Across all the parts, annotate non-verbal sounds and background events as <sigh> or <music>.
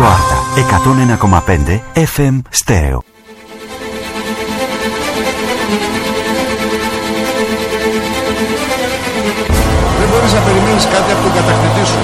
Ράδιο Άρτα 101,5 FM Στέρεο. Δεν μπορείς να περιμένεις κάτι από τον κατακτητή σου.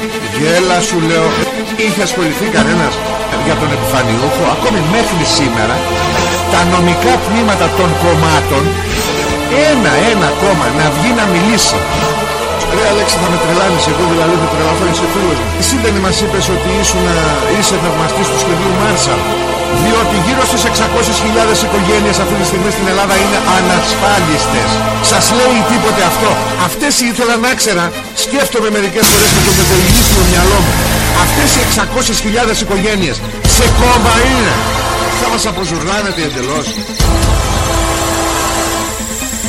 Γέλα σου λέω. Είχε ασχοληθεί κανένας για τον επιφανιούχο ακόμη μέχρι σήμερα τα νομικά τμήματα των κομμάτων ένα, ένα κόμμα να βγει να μιλήσει Ρε Αλέξη θα με τρελάνεις εγώ δηλαδή θα τρελαθώ είσαι φίλος μου Εσύ δεν μας είπες ότι ήσουν, είσαι θαυμαστής του σχεδίου Μάρσαλ; Διότι γύρω στις 600.000 οικογένειες αυτή τη στιγμή στην Ελλάδα είναι ανασφάλιστες. Σας λέει τίποτε αυτό. Αυτές ήθελα να ξέρα, σκέφτομαι μερικές φορές με το μετειλήσιο μυαλό μου. Αυτές οι 600.000 οικογένειες σε κόμμα είναι. Θα μας αποζουρνάνετε εντελώς.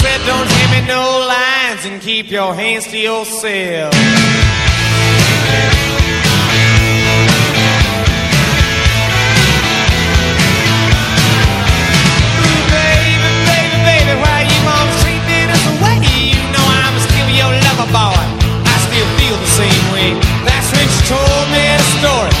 said, don't give me no lines and keep your hands to yourself. Boy, I still feel the same way. That's when she told me the story.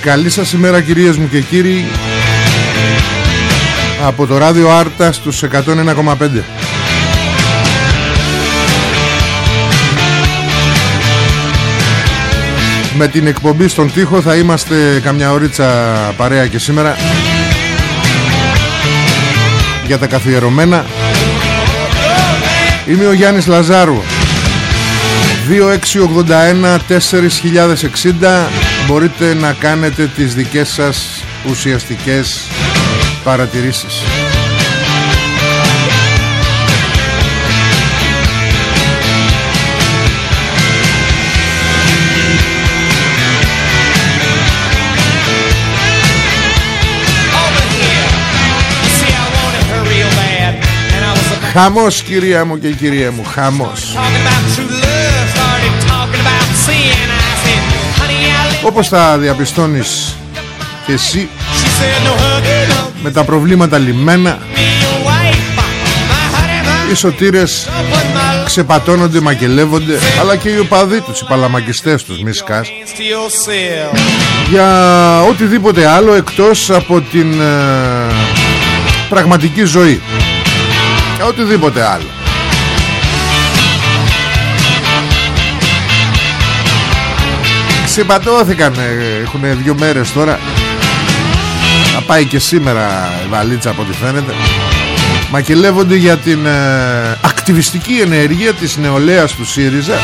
Καλή σας ημέρα κυρίες μου και κύριοι. Από το ράδιο Άρτα στους 101,5 Με την εκπομπή στον τοίχο θα είμαστε καμιά ωρίτσα παρέα και σήμερα. Για τα καθιερωμένα. Είμαι ο Γιάννης Λαζάρου 2681 4060 μπορείτε να κάνετε τις δικές σας ουσιαστικές παρατηρήσεις. Χαμός κυρία μου και κυρία μου Χαμός Όπως θα διαπιστώνεις και εσύ Με τα προβλήματα λιμένα Οι σωτήρες ξεπατώνονται, μακελεύονται Αλλά και οι οπαδοί τους, οι παλαμακιστές τους μη σκάς. Για οτιδήποτε άλλο εκτός από την ε, πραγματική ζωή. Για οτιδήποτε άλλο Συμπατώθηκαν Έχουν δύο μέρες τώρα. Θα πάει και σήμερα η βαλίτσα από ό,τι φαίνεται. Μακελεύονται για την ε, ακτιβιστική ενέργεια της νεολαίας του ΣΥΡΙΖΑ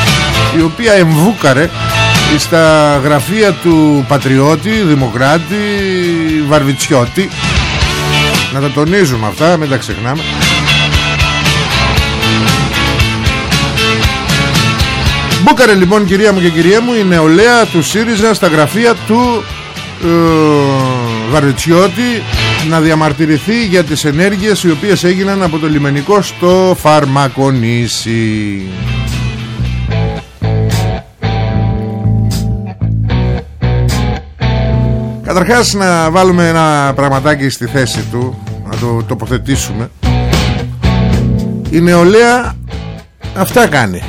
Η οποία εμβούκαρε στα γραφεία του Πατριώτη, Δημοκράτη, Βαρβιτσιώτη. Να τα τονίζουμε αυτά, μην τα ξεχνάμε Μπούκαρε λοιπόν κυρία μου και κυρία μου η νεολαία του ΣΥΡΙΖΑ στα γραφεία του ε, Βαρβιτσιώτη να διαμαρτυρηθεί για τις ενέργειες οι οποίες έγιναν από το λιμενικό στο Φαρμακονήσι. Καταρχάς να βάλουμε ένα πραγματάκι στη θέση του Να το τοποθετήσουμε Η νεολαία Αυτά κάνει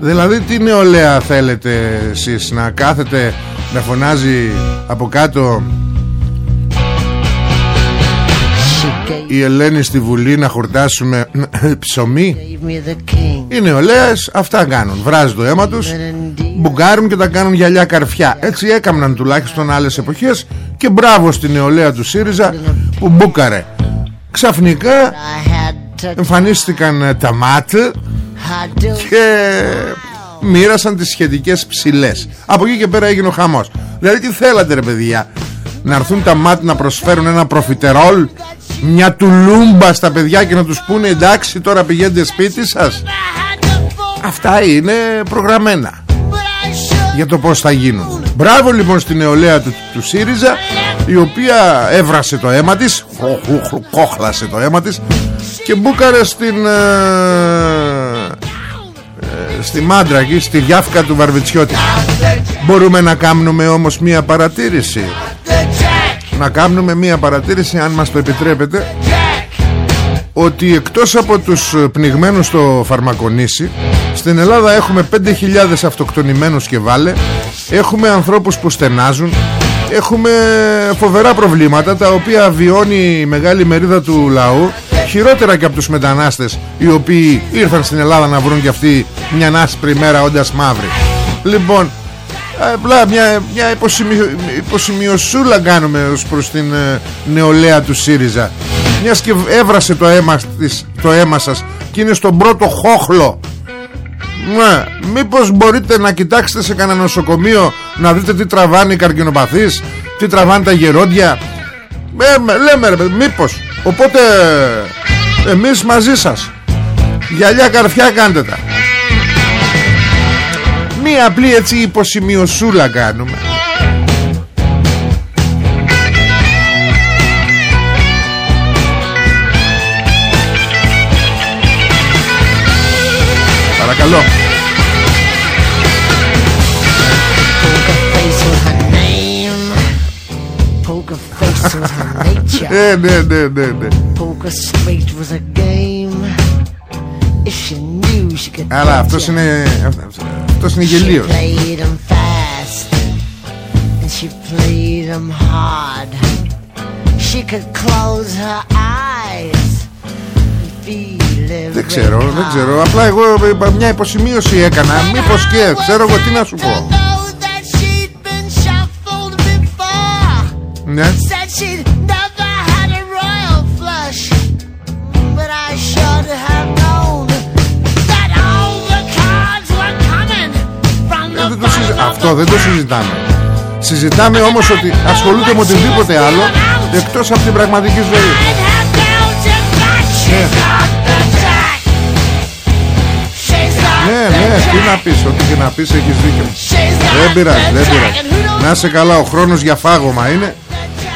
Δηλαδή τι νεολαία θέλετε εσείς να κάθετε να φωνάζει από κάτω; Η Ελένη στη Βουλή να χορτάσουμε ψωμί; Οι νεολαίες αυτά κάνουν. Βράζει το αίμα τους Μπουγκάρουν και τα κάνουν γυαλιά καρφιά. Έτσι έκαναν τουλάχιστον άλλες εποχές Και μπράβο στη νεολαία του ΣΥΡΙΖΑ Που μπούκαρε. Ξαφνικά Εμφανίστηκαν ε, τα μάτ Και μοίρασαν τις σχετικές ψηλές. Από εκεί και πέρα έγινε ο χαμός. Δηλαδή τι θέλατε ρε παιδιά Να έρθουν τα μάτ να προσφέρουν ένα προφιτερόλ Μια τουλούμπα στα παιδιά Και να τους πούνε εντάξει τώρα πηγαίνετε σπίτι σας Αυτά είναι προγραμμένα Για το πως θα γίνουν. Μπράβο λοιπόν στην νεολαία του, του ΣΥΡΙΖΑ Η οποία έβρασε το αίμα της Κόχλασε το αίμα της Και μπούκαρε στην ε, στη Μάντρα εκεί στη διάφκα του Βαρβιτσιώτη. Μπορούμε να κάνουμε όμως μία παρατήρηση. Να κάνουμε μία παρατήρηση αν μας το επιτρέπετε Ότι εκτός από τους πνιγμένους στο φαρμακονήσι Στην Ελλάδα έχουμε 5.000 αυτοκτονημένους και βάλε Έχουμε ανθρώπους που στενάζουν Έχουμε φοβερά προβλήματα τα οποία βιώνει η μεγάλη μερίδα του λαού χειρότερα και από τους μετανάστες οι οποίοι ήρθαν στην Ελλάδα να βρουν και αυτοί μια άσπρη μέρα όντας μαύροι λοιπόν απλά μια, μια υποσημειωσούλα κάνουμε ως προς την ε, νεολαία του ΣΥΡΙΖΑ. Μιας και έβρασε το αίμα, της, το αίμα σας και είναι στον πρώτο χόχλο ναι, μήπως μπορείτε να κοιτάξετε σε κανένα νοσοκομείο να δείτε τι τραβάνει οι καρκινοπαθείς τι τραβάνει τα γερόντια. Ε, λέμε ρε μήπως. Οπότε εμείς μαζί σας. Γυαλιά καρφιά κάντε τα. Μία απλή έτσι υποσημειωσούλα κάνουμε Παρακαλώ ναι, ναι, ναι, ναι, ναι. Αλλά αυτός είναι Αυτός είναι γελίος Δεν ξέρω, δεν ξέρω. Απλά εγώ μια υποσημείωση έκανα. Μήπως και ξέρω εγώ τι να σου πω. Ναι. Αυτό δεν το συζητάμε. Συζητάμε όμως ότι ασχολούνται με οτιδήποτε άλλο Εκτός από την πραγματική ζωή Ναι, ναι, τι να πεις Ό,τι και να πεις έχεις δίκιο. Δεν πειράζει, δεν πειράζει. Να είσαι καλά, ο χρόνος για φάγωμα είναι.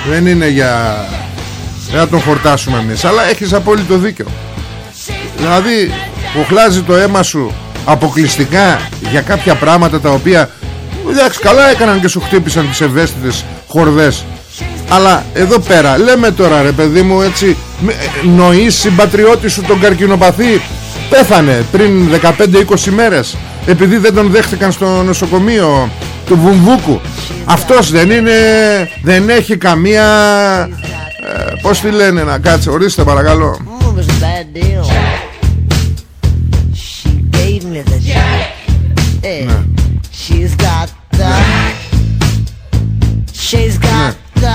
Δεν είναι για Δεν θα τον χορτάσουμε εμείς Αλλά έχεις απόλυτο δίκιο. Δηλαδή Οχλάζει το αίμα σου αποκλειστικά για κάποια πράγματα τα οποία εντάξει καλά έκαναν και σου χτύπησαν τις ευαίσθητες χορδές. Αλλά εδώ πέρα λέμε τώρα ρε παιδί μου έτσι ε, νοείς συμπατριώτη σου τον καρκινοπαθή πέθανε πριν 15-20 μέρες επειδή δεν τον δέχτηκαν στο νοσοκομείο του Βουμβούκου αυτός δεν είναι δεν έχει καμία ε, πως τη λένε να κάτσε ορίστε παρακαλώ. Ναι. She's got the She's got the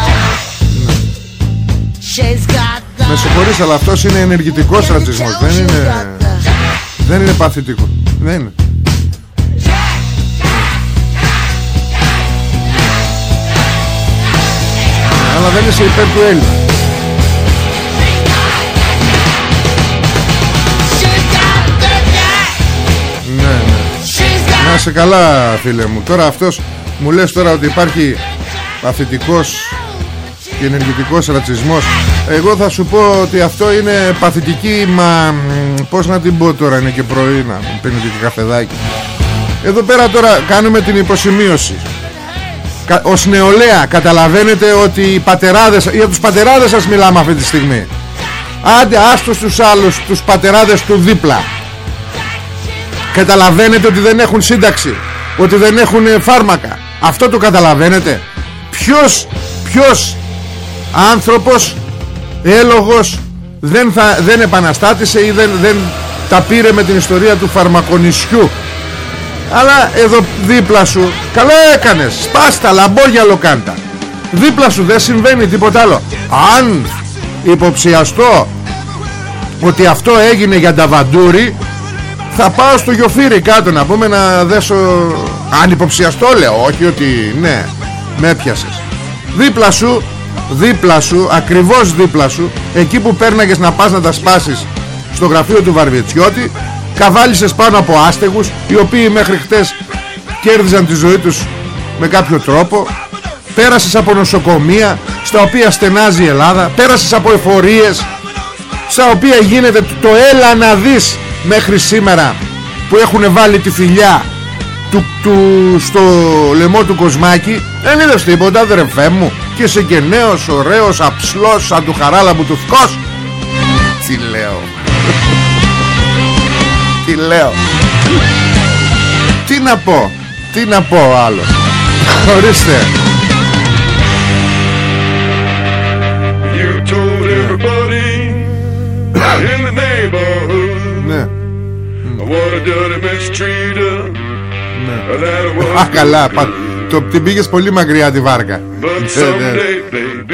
She's got the. Με συγχωρείς αλλά αυτός είναι ενεργητικός ρατσισμός Δεν είναι Δεν είναι παθητικό. Δεν είναι. Αλλά δεν είσαι υπέρ του Έλληνα. Να σε καλά φίλε μου. Τώρα αυτός μου λες τώρα ότι υπάρχει Παθητικός Και ενεργητικός ρατσισμός. Εγώ θα σου πω ότι αυτό είναι παθητική Μα πως να την πω τώρα Είναι και πρωί να πίνετε και καφεδάκι. Εδώ πέρα τώρα κάνουμε την υποσημείωση. Ως νεολαία καταλαβαίνετε ότι οι πατεράδες για τους πατεράδες σας μιλάμε αυτή τη στιγμή. Άντε άστος τους άλλους τους πατεράδες του δίπλα. Καταλαβαίνετε ότι δεν έχουν σύνταξη Ότι δεν έχουν ε, φάρμακα. Αυτό το καταλαβαίνετε. Ποιος, ποιος άνθρωπος Έλογος δεν, θα, δεν επαναστάτησε ή δεν, δεν τα πήρε με την ιστορία του φαρμακονισιού. Αλλά εδώ δίπλα σου Καλά έκανες. Σπάστα λαμπόγια λοκάντα. Δίπλα σου δεν συμβαίνει τίποτα άλλο. Αν υποψιαστώ Ότι αυτό έγινε για τα βαντούρι Θα πάω στο γιοφύρι κάτω να πούμε να δέσω Αν υποψιαστώ λέω Όχι ότι ναι Με έπιασες. Δίπλα σου Δίπλα σου Ακριβώς δίπλα σου Εκεί που πέρναγες να πας να τα σπάσεις Στο γραφείο του Βαρβιτσιώτη καβάλισες πάνω από άστεγους οι οποίοι μέχρι χτες κέρδιζαν τη ζωή τους με κάποιο τρόπο πέρασες από νοσοκομεία στα οποία στενάζει η Ελλάδα πέρασες από εφορίες στα οποία γίνεται το έλα να δεις μέχρι σήμερα που έχουν βάλει τη φιλιά του, του, στο λαιμό του κοσμάκι δεν είδες τίποτα αδερφέ μου και είσαι και νέος, ωραίος, αψλός σαν του χαράλα μου του φκός. Τι λέω. Τι λέω. Τι να πω Τι να πω άλλο. Ορίστε. You told everybody in the neighborhood Ναι. what a dirty mistreater that was. Α καλά πα, το, Την πήγες πολύ μακριά τη βάρκα. But Ναι, ναι. someday, baby,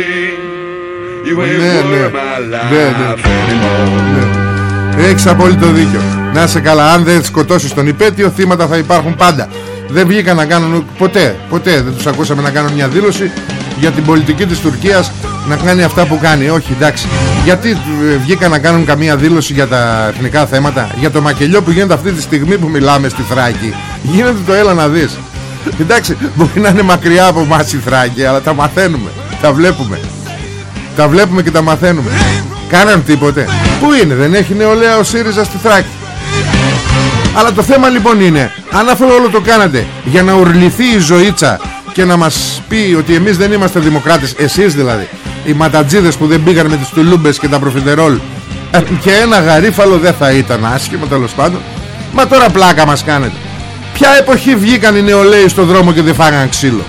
you ain't Ναι, worth ναι. my Ναι, ναι. life anymore. Έχεις απόλυτο δίκιο. Να είσαι καλά. Αν δεν σκοτώσεις τον υπέτειο Θύματα θα υπάρχουν πάντα. Δεν βγήκαν να κάνουν ποτέ Ποτέ. Δεν τους ακούσαμε να κάνουν μια δήλωση Για την πολιτική της Τουρκίας Να κάνει αυτά που κάνει. Όχι εντάξει. Γιατί ε, βγήκαν να κάνουν καμία δήλωση Για τα εθνικά θέματα; Για το μακελιό που γίνεται αυτή τη στιγμή που μιλάμε στη Θράκη. Γίνεται το έλα να δεις Εντάξει μπορεί να είναι μακριά από μας η Θράκη Αλλά τα μαθαίνουμε Τα βλέπουμε. Τα βλέπουμε και τα μαθαίνουμε. Κάναν τίποτε. Πού είναι δεν έχει νεολαία ο ΣΥΡΙΖΑ στη Θράκη; Αλλά το θέμα λοιπόν είναι Αν αυτό όλο το κάνατε Για να ουρληθεί η ζωήτσα Και να μας πει ότι εμείς δεν είμαστε δημοκράτες Εσείς δηλαδή Οι ματατζίδες που δεν πήγαν με τις τουλούμπες και τα προφιτερόλ ε, Και ένα γαρίφαλο δεν θα ήταν άσχημο τέλος πάντων. Μα τώρα πλάκα μας κάνετε Ποια εποχή βγήκαν οι νεολαίοι στο δρόμο και δεν φάγαν ξύλο;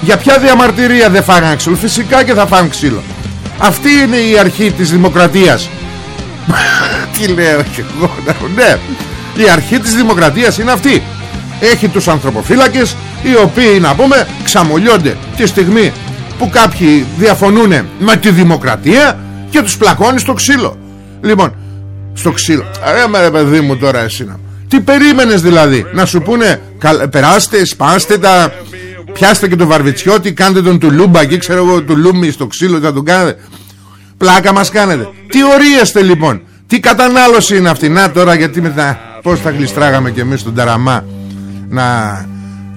Για ποια διαμαρτυρία δεν φάγαν ξύλο; Φυσικά και θα φάγαν ξύλο. Αυτή είναι η αρχή της δημοκρατίας. <laughs> Τι λέω και εγώ Ναι Η αρχή της δημοκρατίας είναι αυτή. Έχει τους ανθρωποφύλακες Οι οποίοι να πούμε ξαμολιώνται Τη στιγμή που κάποιοι διαφωνούν Με τη δημοκρατία Και τους πλακώνει στο ξύλο. Λοιπόν Στο ξύλο. Ρε με ρε παιδί μου τώρα εσύ να Τι περίμενες δηλαδή; Να σου πούνε καλ- Περάστε σπάστε τα Πιάστε και τον Βαρβιτσιώτη Κάντε τον τουλούμπα εκεί ξέρω εγώ Τουλούμι στο ξύλο θα τον κάνετε Πλάκα μας κάνετε. Τι ορίεστε λοιπόν; Τι κατανάλωση είναι αυτή; Να τώρα γιατί μετά Πώς θα γλιστράγαμε κι εμείς τον Ταραμά Να,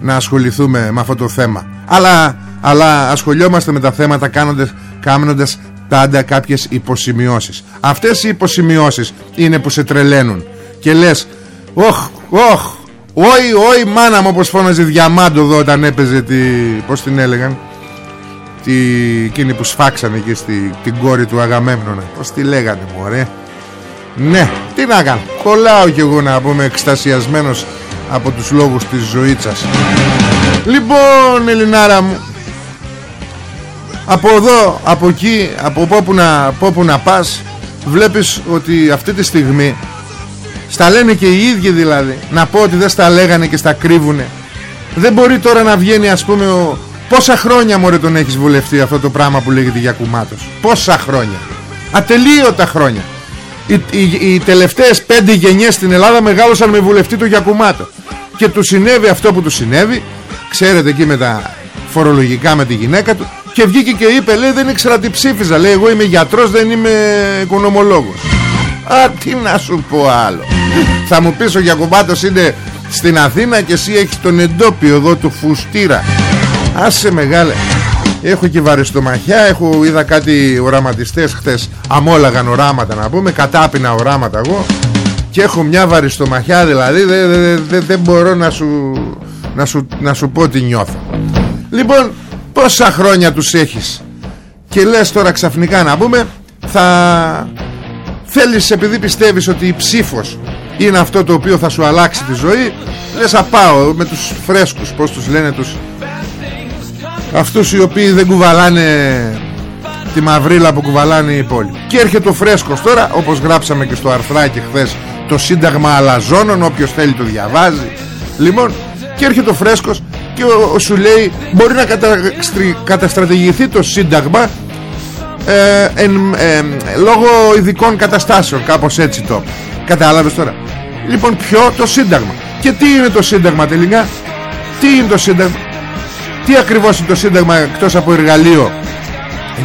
να ασχοληθούμε με αυτό το θέμα. Αλλά, αλλά ασχολιόμαστε με τα θέματα Κάνοντας, κάνοντας πάντα κάποιες υποσημειώσεις. Αυτές οι υποσημειώσεις Είναι που σε τρελαίνουν. Και λες Όχ, όχ Όχι, όχι μάνα μου όπως φώναζε Διαμάντο εδώ όταν έπαιζε τη... Πώς την έλεγαν τη, εκείνη που σφάξανε εκεί στη, την κόρη του Αγαμέμνονα. Πως τη λέγανε μωρέ. Ναι τι να κάνω. Κολλάω κι εγώ να πούμε εκστασιασμένος από τους λόγους της ζωήτσας λοιπόν Ελληνάρα μου από εδώ από εκεί από όπου να, από όπου να πας βλέπεις ότι αυτή τη στιγμή στα λένε και οι ίδιοι δηλαδή. Να πω ότι δεν στα λέγανε και στα κρύβουνε. Δεν μπορεί τώρα να βγαίνει ας πούμε ο, Πόσα χρόνια μωρέ τον έχεις βουλευτεί αυτό το πράγμα που λέγεται για κουμάτος; Πόσα χρόνια; Ατελείωτα χρόνια. Οι, οι, οι τελευταίες πέντε γενιές στην Ελλάδα μεγάλωσαν με βουλευτή του Γιακουμάτο. Και του συνέβη αυτό που του συνέβη Ξέρετε εκεί με τα φορολογικά με τη γυναίκα του. Και βγήκε και είπε λέει δεν ήξερα τι ψήφιζα Λέει εγώ είμαι γιατρός δεν είμαι οικονομολόγος Α τι να σου πω άλλο Θα μου πεις ο Γιακουμάτος είναι στην Αθήνα Και εσύ έχεις τον εντόπιο εδώ του φουστήρα. Άσε μεγάλε. Έχω και βαριστομαχιά Έχω είδα κάτι οραματιστές χτες Αμόλαγαν οράματα να πούμε Κατάπινα οράματα εγώ. Και έχω μια βαριστομαχιά δηλαδή Δεν δε, δε, δεν μπορώ να σου, να, σου, να σου πω τι νιώθω. Λοιπόν πόσα χρόνια τους έχεις; Και λες τώρα ξαφνικά να πούμε Θα Θέλεις επειδή πιστεύεις ότι η ψήφος είναι αυτό το οποίο θα σου αλλάξει τη ζωή. Λες θα πάω με τους φρέσκους πως τους λένε τους. Αυτούς οι οποίοι δεν κουβαλάνε τη μαυρίλα που κουβαλάνε οι υπόλοιποι και έρχεται ο φρέσκος τώρα όπως γράψαμε και στο αρθράκι χθες το σύνταγμα αλαζόνων όποιος θέλει το διαβάζει. Λοιπόν και έρχεται ο φρέσκος και ο, σου λέει μπορεί να καταστρατηγηθεί το σύνταγμα ε, ε, λόγω ειδικών καταστάσεων κάπως έτσι το. Κατάλαβες τώρα λοιπόν ποιο το σύνταγμα; Και τι είναι το σύνταγμα τελικά; Τι είναι το σύνταγμα; Τι ακριβώς είναι το σύνταγμα εκτός από εργαλείο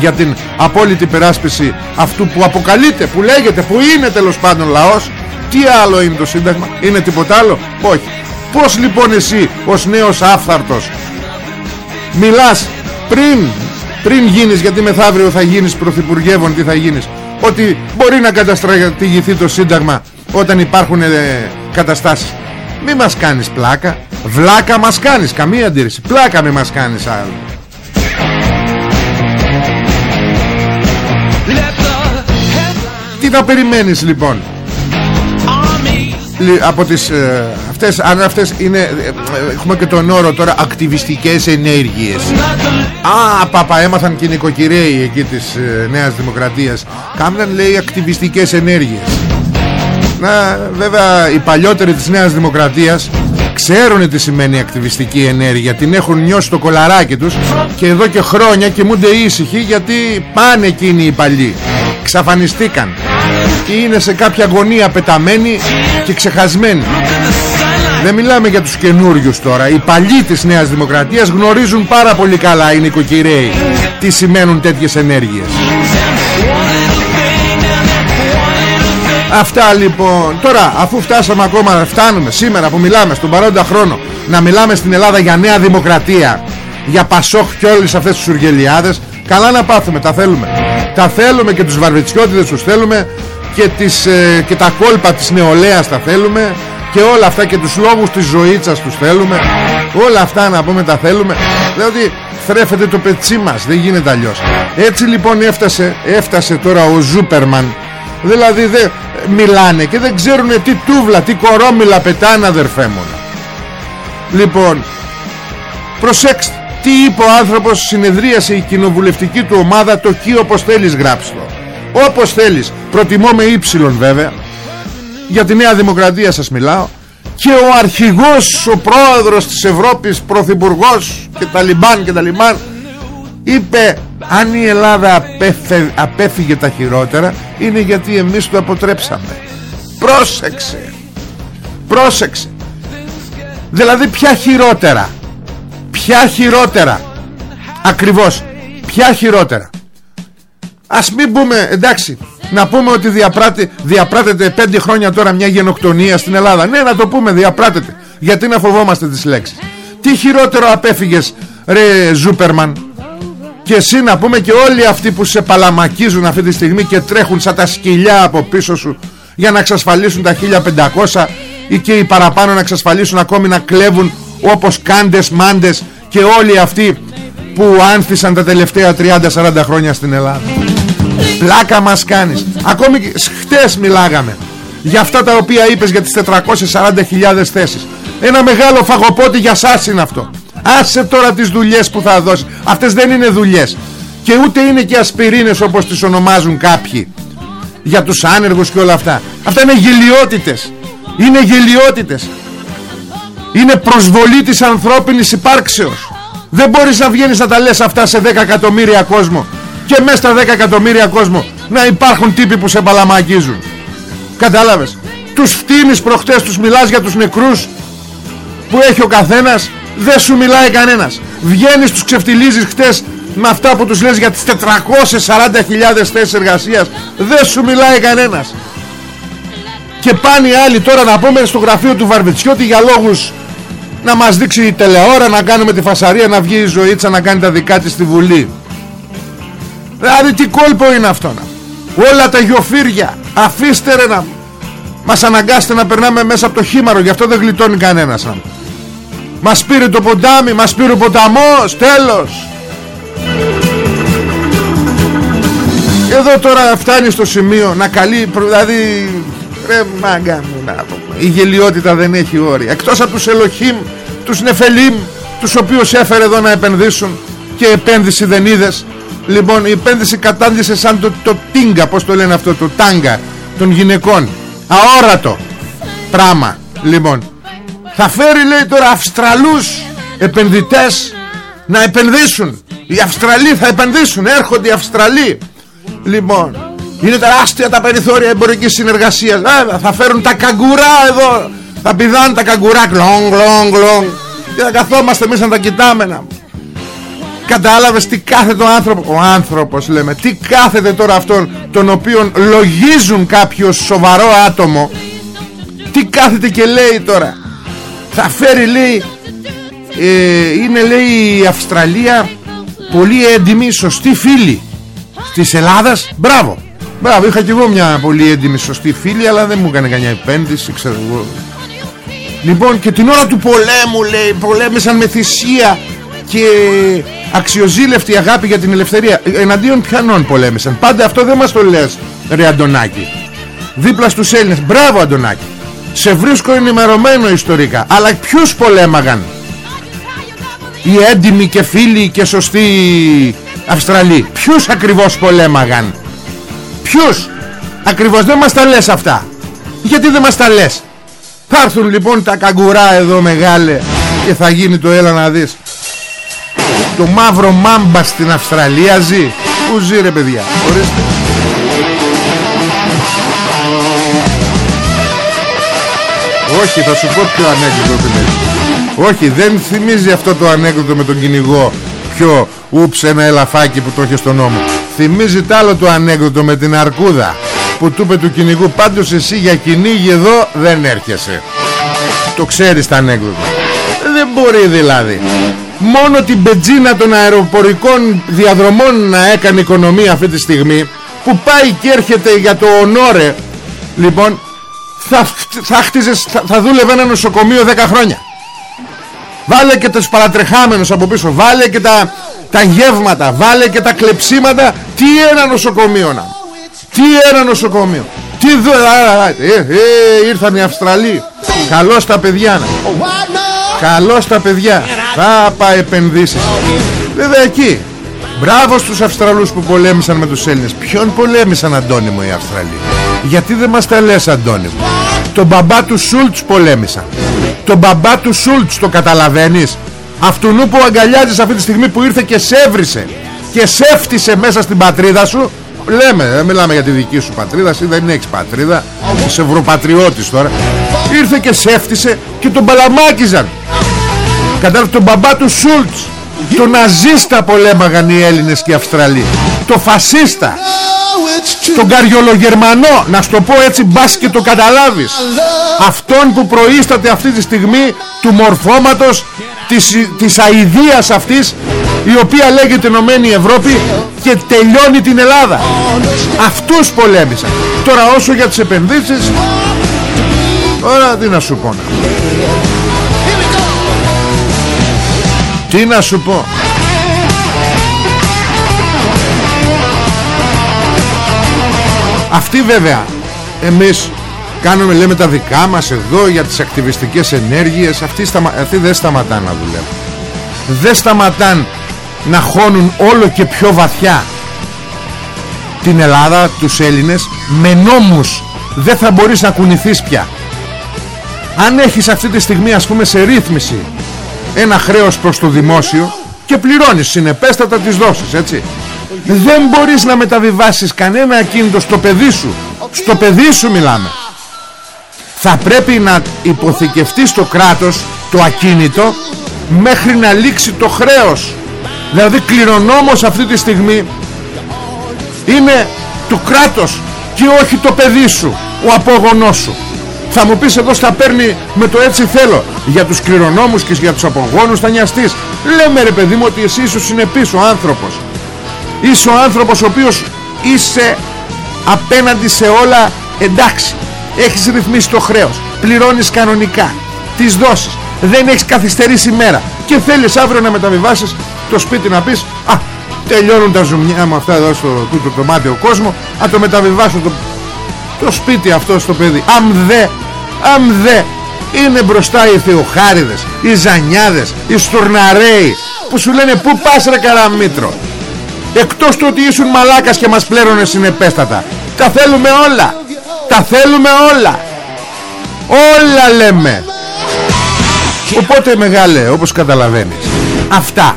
για την απόλυτη περάσπιση αυτού που αποκαλείται, που λέγεται, που είναι τέλος πάντων λαός; Τι άλλο είναι το σύνταγμα, είναι τίποτα άλλο; Όχι. Πως λοιπόν εσύ ως νέος άφθαρτος μιλάς πριν πριν γίνεις γιατί μεθαύριο θα γίνεις πρωθυπουργεύων τι θα γίνεις ότι μπορεί να καταστρατηγηθεί το σύνταγμα όταν υπάρχουν ε, καταστάσεις. Μη μας κάνεις πλάκα. Βλάκα μας κάνεις καμία αντίρρηση. Πλάκα μη μας κάνεις άλλο. Τι να περιμένεις λοιπόν; Από τις ε, αυτές, αν αυτές είναι ε, ε, έχουμε και τον όρο τώρα ακτιβιστικές ενέργειες. Α παπα έμαθαν και οι νοικοκυρέοι εκεί της ε, Νέας Δημοκρατίας. Κάμναν λέει ακτιβιστικές ενέργειες να βέβαια οι παλιότεροι της Νέας Δημοκρατίας ξέρουν τι σημαίνει ακτιβιστική ενέργεια. Την έχουν νιώσει το κολαράκι τους και εδώ και χρόνια κοιμούνται ήσυχοι γιατί πάνε εκείνοι οι παλιοί. Ξαφανιστήκαν. Είναι σε κάποια γωνία πεταμένοι και ξεχασμένοι. Δεν μιλάμε για τους καινούριους τώρα. Οι παλιοί της Νέας Δημοκρατίας γνωρίζουν πάρα πολύ καλά οι νοικοκυρέοι Τι σημαίνουν τέτοιες ενέργειες Αυτά λοιπόν. Τώρα αφού φτάσαμε ακόμα Φτάνουμε σήμερα που μιλάμε στον παρόντα χρόνο Να μιλάμε στην Ελλάδα για Νέα Δημοκρατία. Για Πασόχ και όλες αυτές τις σουργελιάδες Καλά να πάθουμε τα θέλουμε. Τα θέλουμε και τους βαρβιτσιώτιδες τους θέλουμε. Και, τις, ε, και τα κόλπα της νεολαίας τα θέλουμε. Και όλα αυτά και τους λόγους της ζωήτσας τους θέλουμε. Όλα αυτά να πούμε τα θέλουμε. Δηλαδή θρέφεται το πετσί μας δεν γίνεται αλλιώς. Έτσι λοιπόν έφτασε, έφτασε τώρα ο Ζούπερμαν. Δηλαδή δεν μιλάνε και δεν ξέρουν τι τούβλα τι κορόμιλα πετάνε αδερφέ μου. Λοιπόν προσέξτε τι είπε ο άνθρωπος συνεδρίασε η κοινοβουλευτική του ομάδα το κι όπως θέλεις γράψτε όπως θέλεις προτιμώ με ύψιλον βέβαια. Για τη Νέα Δημοκρατία σας μιλάω. Και ο αρχηγός ο πρόεδρος της Ευρώπης πρωθυπουργός και τα λιμπάν και τα λιμπάν είπε αν η Ελλάδα απέφυγε τα χειρότερα είναι γιατί εμείς το αποτρέψαμε. Πρόσεξε. Πρόσεξε. Δηλαδή ποια χειρότερα. Ποια χειρότερα. Ακριβώς. Ποια χειρότερα. Ας μην πούμε εντάξει Να πούμε ότι διαπράτε, διαπράτεται πέντε χρόνια τώρα μια γενοκτονία στην Ελλάδα. Ναι να το πούμε διαπράτεται. Γιατί να φοβόμαστε τις λέξεις. Τι χειρότερο απέφυγες ρε Ζούπερμαν; Και εσύ να πούμε και όλοι αυτοί που σε παλαμακίζουν αυτή τη στιγμή Και τρέχουν σαν τα σκυλιά από πίσω σου Για να εξασφαλίσουν τα 1500 Ή και οι παραπάνω να εξασφαλίσουν ακόμη να κλέβουν Όπως κάντες μάντες Και όλοι αυτοί που άνθησαν τα τελευταία 30-40 χρόνια στην Ελλάδα. Πλάκα μας κάνεις. Ακόμη και χτες μιλάγαμε Για αυτά τα οποία είπες για τις 440.000 θέσεις. Ένα μεγάλο φαγοπότη για σας είναι αυτό Άσε τώρα τις δουλειές που θα δώσει. Αυτές δεν είναι δουλειές. Και ούτε είναι και ασπιρίνες όπως τις ονομάζουν κάποιοι. Για τους άνεργους και όλα αυτά. Αυτά είναι γελιότητες. Είναι γελιότητες. Είναι προσβολή της ανθρώπινης υπάρξεως. Δεν μπορείς να βγαίνεις να τα λες αυτά σε 10 εκατομμύρια κόσμο. Και μέσα στα 10 εκατομμύρια κόσμο να υπάρχουν τύποι που σε παλαμακίζουν κατάλαβες; Τους φτύνεις προχτές τους μιλάς για τους νεκρούς που έχει ο καθένας δεν σου μιλάει κανένας βγαίνεις τους ξεφτιλίζεις χτες με αυτά που τους λες για τις 440.000 θέσεις εργασίας δεν σου μιλάει κανένας και πάνε οι άλλοι τώρα να πούμε στο γραφείο του Βαρβιτσιώτη για λόγους να μας δείξει η τελεόρα να κάνουμε τη φασαρία να βγει η ζωήτσα να κάνει τα δικά της στη Βουλή Δηλαδή τι κόλπο είναι αυτό να. Όλα τα γιοφύρια Αφήστε ρε να Μας αναγκάστε να περνάμε μέσα από το χήμαρο Γι' αυτό δεν γλιτώνει κανένας να. Μας πήρε το ποντάμι Μας πήρε ο ποταμός Τέλος. Εδώ τώρα φτάνει στο σημείο Να καλεί Δηλαδή Ρε μάγκα μου να πούμε. Η γελιότητα δεν έχει όρια. Εκτός από τους Ελοχήμ Τους Νεφελίμ Τους οποίους έφερε εδώ να επενδύσουν Και επένδυση δεν είδες. Λοιπόν η επένδυση κατάντησε σαν το, το τίγκα Πώς το λένε αυτό το τάγκα Των γυναικών. Αόρατο Πράγμα Λοιπόν θα φέρει λέει τώρα Αυστραλούς επενδυτές να επενδύσουν. Οι Αυστραλοί θα επενδύσουν έρχονται οι Αυστραλοί. Λοιπόν είναι τεράστια τα περιθώρια εμπορικής συνεργασίας. Ε, θα φέρουν τα καγκουρά εδώ. Θα πηδάνε τα καγκουρά κλονγκ κλονγκ κλονγκ και θα καθόμαστε εμείς να τα κοιτάμε να... Κατάλαβες τι κάθεται ο άνθρωπος Ο άνθρωπος λέμε Τι κάθεται τώρα αυτόν Τον οποίον λογίζουν κάποιο σοβαρό άτομο. Τι κάθεται και λέει τώρα Θα φέρει λέει ε, Είναι λέει η Αυστραλία Πολύ έντιμη σωστή φίλη Της Ελλάδας. Μπράβο. Μπράβο είχα και εγώ μια πολύ έντιμη σωστή φίλη Αλλά δεν μου έκανε κανένα επένδυση Ξέρω εγώ. Λοιπόν και την ώρα του πολέμου λέει Πολέμησαν με θυσία Και αξιοζήλευτη αγάπη για την ελευθερία. Εναντίον πιανών πολέμησαν. Πάντα αυτό δεν μας το λες ρε Αντωνάκη. Δίπλα στους Έλληνες. Μπράβο Αντωνάκη Σε βρίσκω ενημερωμένο ιστορικά Αλλά ποιους πολέμαγαν; Οι έντιμοι και φίλοι και σωστοί Αυστραλοί Ποιους ακριβώς πολέμαγαν; Ποιους; Ακριβώς δεν μας τα λες αυτά. Γιατί δεν μας τα λες; Θα έρθουν λοιπόν τα καγκουρά εδώ μεγάλε Και θα γίνει το έλα να δεις. Το μαύρο μάμπα στην Αυστραλία ζει. Πού ζει ρε παιδιά; Ορίστε Όχι θα σου πω ποιο ανέκδοτο είναι Όχι δεν θυμίζει αυτό το ανέκδοτο με τον κυνηγό Ποιο ούψε ένα ελαφάκι που το είχε στον νόμο Θυμίζει τ' άλλο το ανέκδοτο με την αρκούδα Που του είπε του κυνηγού Πάντως εσύ για κυνήγι εδώ δεν έρχεσαι Το ξέρεις το ανέκδοτο Δεν μπορεί δηλαδή. Μόνο την πετζίνα των αεροπορικών διαδρομών να έκανε οικονομία αυτή τη στιγμή Που πάει και έρχεται για το ονόρε. Λοιπόν θα, θα, χτίζες, θα, θα δούλευε ένα νοσοκομείο 10 χρόνια. Βάλε και τους παρατρεχάμενους από πίσω Βάλε και τα, τα γεύματα Βάλε και τα κλεψίματα. Τι ένα νοσοκομείο να. Τι ένα νοσοκομείο. Τι δω ε, ε, Ήρθαν οι Αυστραλοί. Καλώς τα παιδιά να. Καλώς τα παιδιά. Θα πάει επενδύσεις. Βέβαια εκεί. Μπράβο στους Αυστραλούς που πολέμησαν με τους Έλληνες. Ποιον πολέμησαν Αντώνη μου οι Αυστραλοί; Γιατί δεν μας τα λες Αντώνη μου; Τον μπαμπά του Σούλτς πολέμησαν. Τον μπαμπά του Σούλτς το καταλαβαίνεις; Αυτού που αγκαλιάζεις αυτή τη στιγμή που ήρθε και σέβρισε Και σέφτισε μέσα στην πατρίδα σου Λέμε, δεν μιλάμε για τη δική σου πατρίδα Εσύ δεν έχεις πατρίδα Είσαι ευρωπατριώτης τώρα. Ήρθε και σέφτισε και τον παλαμάκιζαν. Κατάλαβες τον μπαμπά του Σούλτς Το ναζίστα πολέμαγαν οι Έλληνες και οι Αυστραλοί. Το φασίστα Τον καριολογερμανό Να σου το πω έτσι μπας και το καταλάβεις. Αυτόν που προείσταται αυτή τη στιγμή Του μορφώματος Της, της αηδίας αυτής Η οποία λέγεται Ενωμένη Ευρώπη Και τελειώνει την Ελλάδα. Αυτούς πολέμησαν. Τώρα όσο για τις επενδύσεις Τώρα τι να σου πω. Να Τι να σου πω Αυτή βέβαια Εμείς κάνουμε λέμε τα δικά μας εδώ Για τις ακτιβιστικές ενέργειες. Αυτοί, σταμα... Αυτοί δεν σταματάνε να δουλεύουν. Δεν σταματάνε Να χώνουν όλο και πιο βαθιά Την Ελλάδα Τους Έλληνες Με νόμους. Δεν θα μπορείς να κουνηθείς πια. Αν έχεις αυτή τη στιγμή ας πούμε σε ρύθμιση ένα χρέος προς το δημόσιο και πληρώνεις συνεπέστατα τις δόσεις έτσι δεν μπορείς να μεταβιβάσεις κανένα ακίνητο στο παιδί σου. Στο παιδί σου μιλάμε. Θα πρέπει να υποθηκευτείς στο κράτος το ακίνητο μέχρι να λήξει το χρέος. Δηλαδή κληρονόμος αυτή τη στιγμή είναι το κράτος και όχι το παιδί σου ο απόγονός σου. Θα μου πεις εδώ στα παίρνει με το έτσι θέλω Για τους κληρονόμους και για τους απογόνους θα νοιαστείς. Λέμε ρε παιδί μου ότι εσύ ίσως συνεπής ο άνθρωπος Είσαι ο άνθρωπος ο οποίος είσαι απέναντι σε όλα. Εντάξει Έχεις ρυθμίσει το χρέος Πληρώνεις κανονικά Τις δόσεις Δεν έχεις καθυστερήσει μέρα Και θέλεις αύριο να μεταβιβάσεις το σπίτι να πεις Α, τελειώνουν τα ζουμιά μου αυτά εδώ στο τούτο το μάτιο κόσμος Α το μεταβιβάσω το το σπίτι αυτό στο παιδί αμδέ αμδέ είναι μπροστά οι θεοχάριδες οι ζανιάδες οι στουρναρέοι που σου λένε πού πας ρε καραμήτρο εκτός του ότι ήσουν μαλάκας και μας πλέρωνες συνεπέστατα. Τα θέλουμε όλα. Τα θέλουμε όλα. Όλα λέμε. Οπότε μεγάλε όπως καταλαβαίνεις αυτά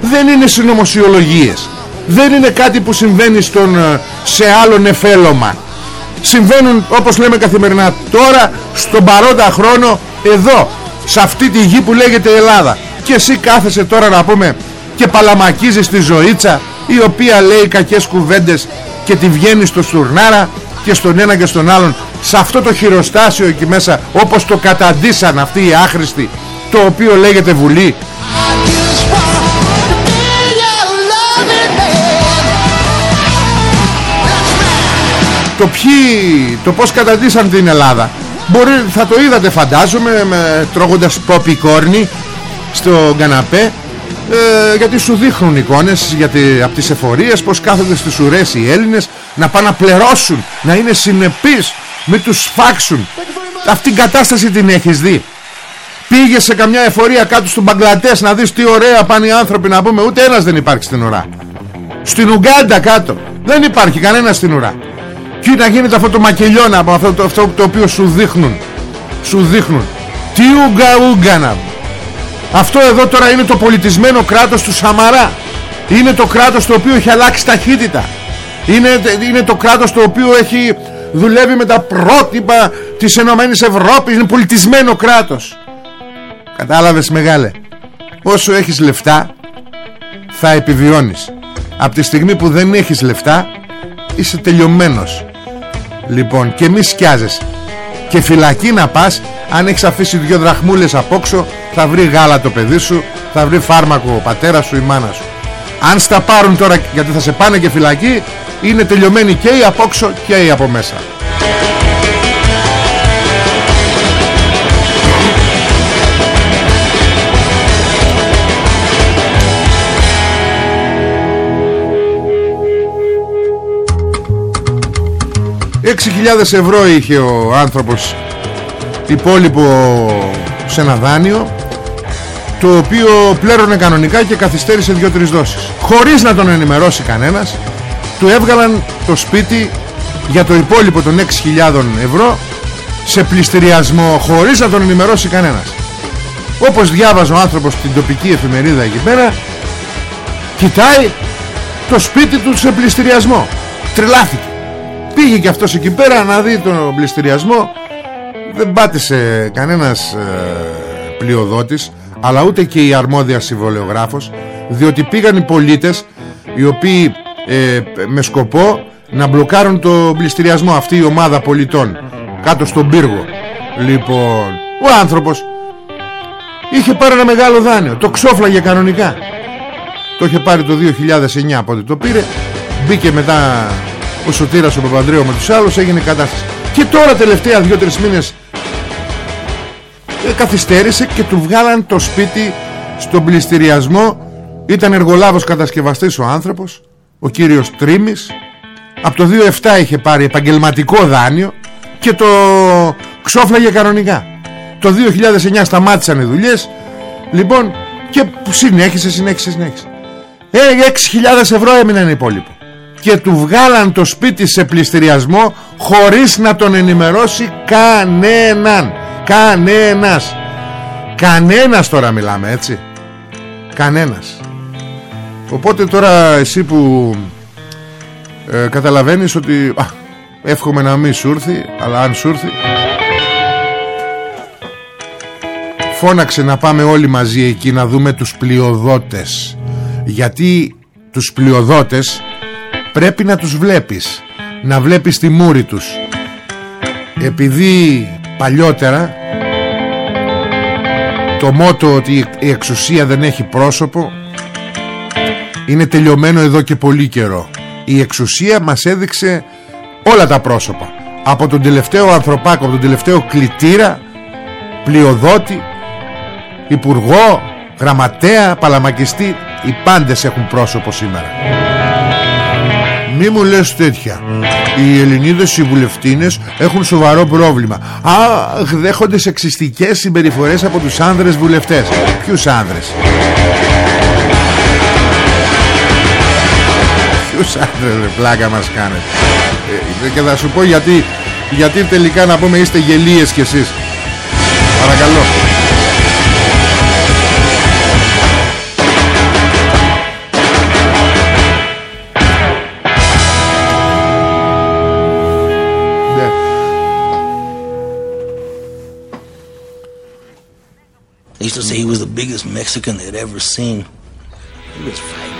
δεν είναι συνωμοσιολογίες. Δεν είναι κάτι που συμβαίνει στον, ε, σε άλλον εφέλωμα. Συμβαίνουν όπως λέμε καθημερινά τώρα στον παρόντα χρόνο εδώ σε αυτή τη γη που λέγεται Ελλάδα. Και εσύ κάθεσαι τώρα να πούμε και παλαμακίζεις τη ζωήτσα η οποία λέει κακές κουβέντες και τη βγαίνει στο στουρνάρα και στον ένα και στον άλλον. Σε αυτό το χειροστάσιο εκεί μέσα όπως το καταντήσαν αυτοί οι άχρηστοι το οποίο λέγεται Βουλή. Το ποιοι, το πως καταντήσαν την Ελλάδα. Μπορεί, θα το είδατε φαντάζομαι με, τρώγοντας ποπικόρνη στο καναπέ ε, γιατί σου δείχνουν εικόνες γιατί, από τις εφορίες πως κάθονται στις ουρές οι Έλληνες να πάνε να πληρώσουν να είναι συνεπείς μην τους φάξουν. Αυτή την κατάσταση την έχεις δει. Πήγε σε καμιά εφορία κάτω στον Μπαγκλατές να δεις τι ωραία πάνε οι άνθρωποι να πούμε ούτε ένας δεν υπάρχει στην ουρά. Στην Ουγκάντα κάτω δεν υπάρχει κανένας στην ουρά. Και να γίνεται αυτό το μακελιώνα από αυτό το, αυτό το οποίο σου δείχνουν. Σου δείχνουν. Τι ουγκα ουγγανα αυτό εδώ τώρα είναι το πολιτισμένο κράτος του Σαμαρά. Είναι το κράτος το οποίο έχει αλλάξει ταχύτητα. Είναι, είναι το κράτος το οποίο έχει δουλεύει με τα πρότυπα της Ενωμένης Ευρώπης. Είναι πολιτισμένο κράτος. Κατάλαβες μεγάλε. Όσο έχεις λεφτά θα επιβιώνεις. Από τη στιγμή που δεν έχεις λεφτά είσαι τελειωμένος. Λοιπόν και μη σκιάζεσαι Και φυλακή να πας Αν έχεις αφήσει δυο δραχμούλες απόξω Θα βρει γάλα το παιδί σου Θα βρει φάρμακο ο πατέρας σου η μάνα σου. Αν στα πάρουν τώρα γιατί θα σε πάνε και φυλακή Είναι τελειωμένοι και οι απόξω και οι από μέσα 6.000 ευρώ είχε ο άνθρωπος υπόλοιπο σε ένα δάνειο το οποίο πλέρωνε κανονικά και καθυστέρησε 2-3 δόσεις. Χωρίς να τον ενημερώσει κανένας του έβγαλαν το σπίτι για το υπόλοιπο των 6.000 ευρώ σε πληστηριασμό χωρίς να τον ενημερώσει κανένας. Όπως διάβαζε ο άνθρωπος στην τοπική εφημερίδα εκεί πέρα κοιτάει το σπίτι του σε πληστηριασμό. Τρελάθηκε Πήγε και αυτός εκεί πέρα να δει τον πληστηριασμό. Δεν πάτησε κανένας ε, πλειοδότης Αλλά ούτε και η αρμόδια συμβολιογράφος Διότι πήγαν οι πολίτες Οι οποίοι ε, με σκοπό να μπλοκάρουν το πληστηριασμό Αυτή η ομάδα πολιτών Κάτω στον πύργο. Λοιπόν Ο άνθρωπος Είχε πάρει ένα μεγάλο δάνειο Το ξόφλαγε κανονικά. Το είχε πάρει το 2009 από το πήρε Μπήκε μετά ο Σωτήρας ο Παπανδρέου με τους άλλους έγινε κατάσταση. Και τώρα τελευταία 2-3 μήνες ε, καθυστέρησε και του βγάλαν το σπίτι στον πληστηριασμό. Ήταν εργολάβος κατασκευαστής ο άνθρωπος ο κύριος Τρίμης. Από το 2007 είχε πάρει επαγγελματικό δάνειο και το ξόφλαγε κανονικά. Το 2009 σταμάτησαν οι δουλειές. Λοιπόν και συνέχισε συνέχισε συνέχισε. Ε, 6.000 ευρώ έμειναν υπόλοιπο και του βγάλαν το σπίτι σε πληστηριασμό χωρίς να τον ενημερώσει κανέναν. Κανένας. Κανένας τώρα μιλάμε έτσι. Κανένας. Οπότε τώρα εσύ που ε, καταλαβαίνεις ότι α, εύχομαι να μην σου έρθει αλλά αν σου έρθει φώναξε να πάμε όλοι μαζί εκεί να δούμε τους πλειοδότες. Γιατί τους πλειοδότες πρέπει να τους βλέπεις να βλέπεις τη μούρη τους. Επειδή παλιότερα το μότο ότι η εξουσία δεν έχει πρόσωπο είναι τελειωμένο εδώ και πολύ καιρό. Η εξουσία μας έδειξε όλα τα πρόσωπα. Από τον τελευταίο ανθρωπάκο από τον τελευταίο κλητήρα πλειοδότη υπουργό γραμματέα παλαμακιστή οι πάντες έχουν πρόσωπο σήμερα μη μου λες τέτοια. Οι Ελληνίδες οι βουλευτίνες έχουν σοβαρό πρόβλημα. Α, δέχονται σεξιστικές συμπεριφορές από τους άνδρες βουλευτές. Ποιους άνδρες; Ποιους άνδρες ρε, πλάκα μας κάνετε. Ε, Και θα σου πω γιατί Γιατί τελικά να πούμε είστε γελίες κι εσείς. Παρακαλώ biggest Mexican they'd ever seen. He was fighting.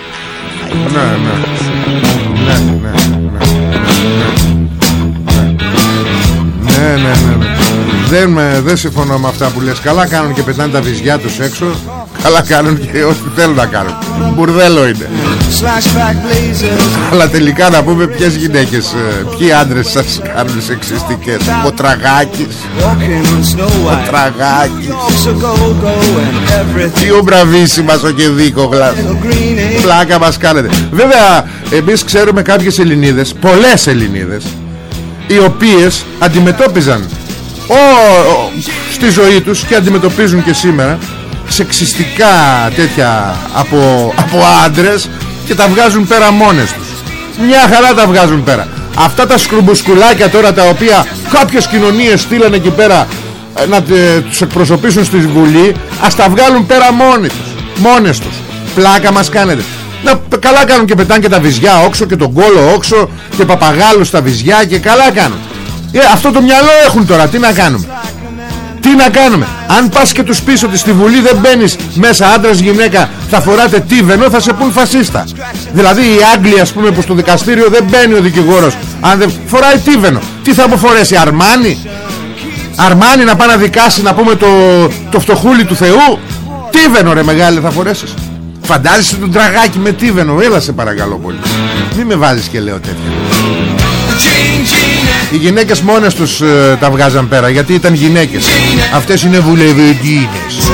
Ναι, ναι. Ναι, ναι, ναι. Ναι, ναι, ναι, ναι. Δεν, με, δεν συμφωνώ με αυτά που λες. Καλά κάνουν και πετάνε τα βυζιά τους έξω. Καλά κάνουν και ό,τι θέλουν να κάνουν. Μπουρδέλο είναι. Αλλά τελικά να πούμε ποιες γυναίκες ε, Ποιοι άντρες σας κάνουν σεξιστικές. Ο Τραγάκης. Ο Τραγάκης. Τι ο μπραβίσιμας ο και δίκογλας Πλάκα μας κάνετε. Βέβαια εμείς ξέρουμε κάποιες Ελληνίδες Πολλές Ελληνίδες Οι οποίες αντιμετώπιζαν ο, ο- στη ζωή τους και αντιμετωπίζουν και σήμερα σεξιστικά τέτοια από, από άντρες και τα βγάζουν πέρα μόνες τους. Μια χαρά τα βγάζουν πέρα. Αυτά τα σκρουμπουσκουλάκια τώρα τα οποία κάποιες κοινωνίες στείλανε εκεί πέρα ε, να τε- τους εκπροσωπήσουν στη Βουλή ας τα βγάλουν πέρα μόνοι τους μόνες τους. Πλάκα μας κάνετε. Να, καλά κάνουν και πετάνε και τα βυζιά όξο και τον κόλο όξο και παπαγάλους στα βυζιά και καλά κάνουν ε, αυτό το μυαλό έχουν τώρα τι να κάνουμε; Τι να κάνουμε; Αν πας και τους πεις ότι στη Βουλή δεν μπαίνεις Μέσα άντρας γυναίκα θα φοράτε τίβενο Θα σε πούν φασίστα. Δηλαδή οι Άγγλοι ας πούμε που στο δικαστήριο Δεν μπαίνει ο δικηγόρος Αν δεν φοράει τίβενο Τι θα μου φορέσει Αρμάνι; Αρμάνι να πάει να δικάσει να πούμε το, το φτωχούλι του Θεού; Τίβενο ρε μεγάλη θα φορέσεις; Φαντάζεσαι τον τραγάκι με τίβενο Έλα σε παρακαλώ πολύ. Μην με βάζεις και λέω τέτοια οι γυναίκες μόνες τους ε, τα βγάζαν πέρα Γιατί ήταν γυναίκες. Αυτές είναι βουλευεντίνες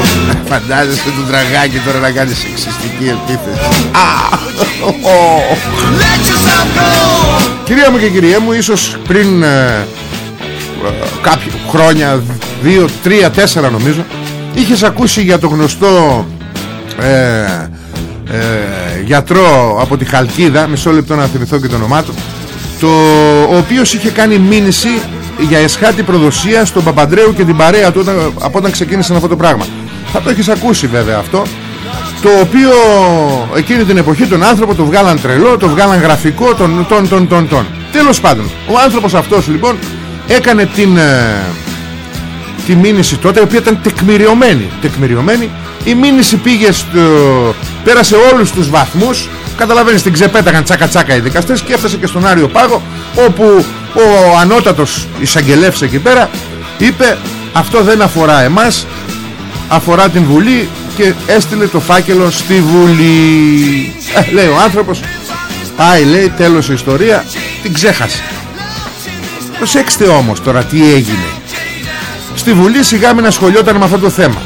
Φαντάζεσαι τον τραγάκι τώρα να κάνεις σεξιστική επίθεση. Α, ω. Κυρία μου και κυρία μου Ίσως πριν ε, ε, Κάποια χρόνια Δύο, τρία, τέσσερα νομίζω Είχες ακούσει για το γνωστό ε, ε, Γιατρό από τη Χαλκίδα Μισό λεπτό να θυμηθώ και το όνομά του το, ο οποίος είχε κάνει μήνυση για εσχάτη προδοσία στον Παπαντρέου και την παρέα του όταν, από όταν ξεκίνησαν αυτό το πράγμα. Θα το έχεις ακούσει βέβαια αυτό. Το οποίο εκείνη την εποχή τον άνθρωπο το βγάλαν τρελό, το βγάλαν γραφικό, τον τον τον τον τον. Τέλος πάντων, ο άνθρωπος αυτός λοιπόν έκανε την, ε, τη μήνυση τότε η οποία ήταν τεκμηριωμένη, τεκμηριωμένη. Η μήνυση πήγε στο... πέρασε όλους τους βαθμούς Καταλαβαίνεις την ξεπέταγαν τσάκα τσάκα οι δικαστές Και έφτασε και στον Άριο Πάγο Όπου ο ανώτατος εισαγγελεύς εκεί πέρα Είπε αυτό δεν αφορά εμάς Αφορά την Βουλή Και έστειλε το φάκελο στη Βουλή. Ε, Λέει ο άνθρωπος Πάει λέει τέλος η ιστορία Την ξέχασε Προσέξτε όμως τώρα τι έγινε. Στη Βουλή σιγά μην ασχολιόταν με αυτό το θέμα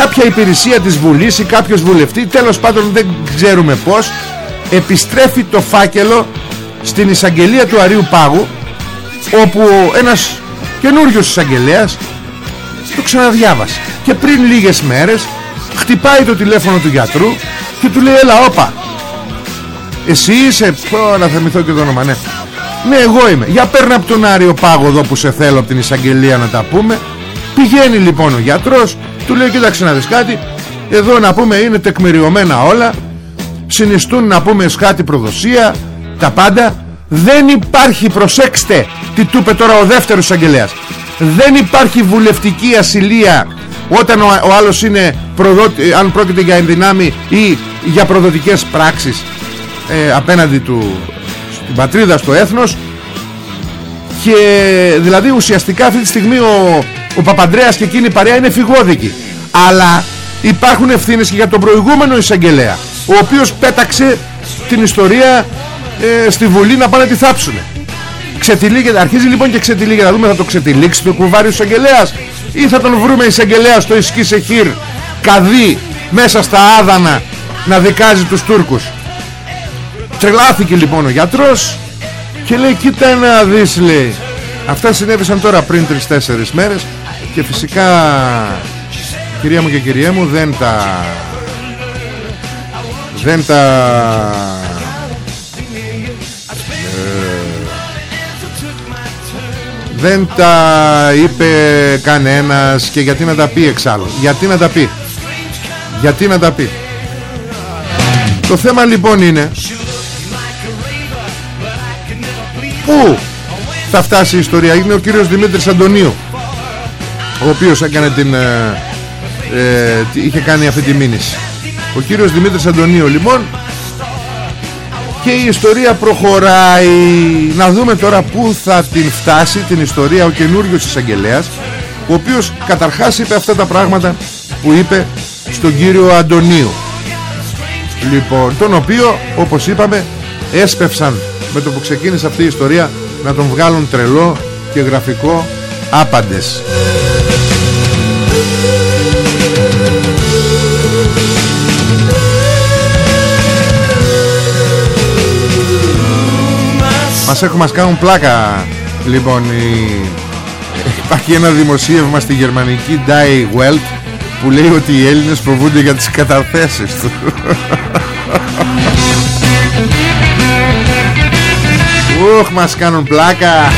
κάποια υπηρεσία της Βουλής ή κάποιος βουλευτής τέλος πάντων δεν ξέρουμε πως επιστρέφει το φάκελο στην εισαγγελία του Αρίου Πάγου όπου ένας καινούριος εισαγγελέας το ξαναδιάβασε. Και πριν λίγες μέρες χτυπάει το τηλέφωνο του γιατρού και του λέει έλα όπα εσύ είσαι πω να θυμηθώ και το όνομα ναι ναι εγώ είμαι. Για παίρνω από τον Άριο Πάγο εδώ που σε θέλω από την εισαγγελία να τα πούμε πηγαίνει λοιπόν ο γιατρός του λέει κοίταξε να δεις κάτι. Εδώ να πούμε είναι τεκμηριωμένα όλα. Συνιστούν να πούμε σχάτη προδοσία Τα πάντα. Δεν υπάρχει προσέξτε Τι του είπε τώρα ο δεύτερος αγγελέας Δεν υπάρχει βουλευτική ασυλία Όταν ο, ο άλλος είναι προδότη, Αν πρόκειται για ενδυνάμει Ή για προδοτικές πράξεις ε, Απέναντι του Στην πατρίδα στο έθνος. Και δηλαδή ουσιαστικά αυτή τη στιγμή ο, ο Παπαντρέας και εκείνη η παρέα είναι φυγόδικη αλλά υπάρχουν ευθύνες και για τον προηγούμενο εισαγγελέα ο οποίος πέταξε την ιστορία ε, στη Βουλή να πάνε να τη θάψουνε. Ξετυλίγεται, αρχίζει λοιπόν και ξετυλίγεται να δούμε θα το ξετυλίξει το κουβάρι ο εισαγγελέας ή θα τον βρούμε εισαγγελέα στο Ισκή Σεχίρ καδί μέσα στα άδανα να δικάζει τους Τούρκους. Τρελάθηκε λοιπόν ο γιατρός Και λέει κοίτα να δεις λέει. Αυτά συνέβησαν τώρα πριν 3-4 μέρες Και φυσικά Κυρία μου και κυρία μου δεν τα Δεν τα ε, Δεν τα είπε κανένας Και γιατί να τα πει εξάλλου. Γιατί να τα πει. Γιατί να τα πει. Το θέμα λοιπόν είναι Πού θα φτάσει η ιστορία. Είναι ο κύριος Δημήτρης Αντωνίου Ο οποίος έκανε την ε, ε, Είχε κάνει αυτή τη μήνυση. Ο κύριος Δημήτρης Αντωνίου λοιπόν Και η ιστορία προχωράει. Να δούμε τώρα πού θα την φτάσει Την ιστορία ο καινούριος εισαγγελέας, Ο οποίος καταρχάς είπε αυτά τα πράγματα Που είπε στον κύριο Αντωνίου. Λοιπόν τον οποίο όπως είπαμε Έσπευσαν με το που ξεκίνησε αυτή η ιστορία να τον βγάλουν τρελό και γραφικό άπαντες Μας έχουν μας κάνουν πλάκα Λοιπόν η... Υπάρχει ένα δημοσίευμα στη γερμανική Die Welt Που λέει ότι οι Έλληνες φοβούνται για τις καταθέσεις του. Ουχ μας κάνουν πλάκα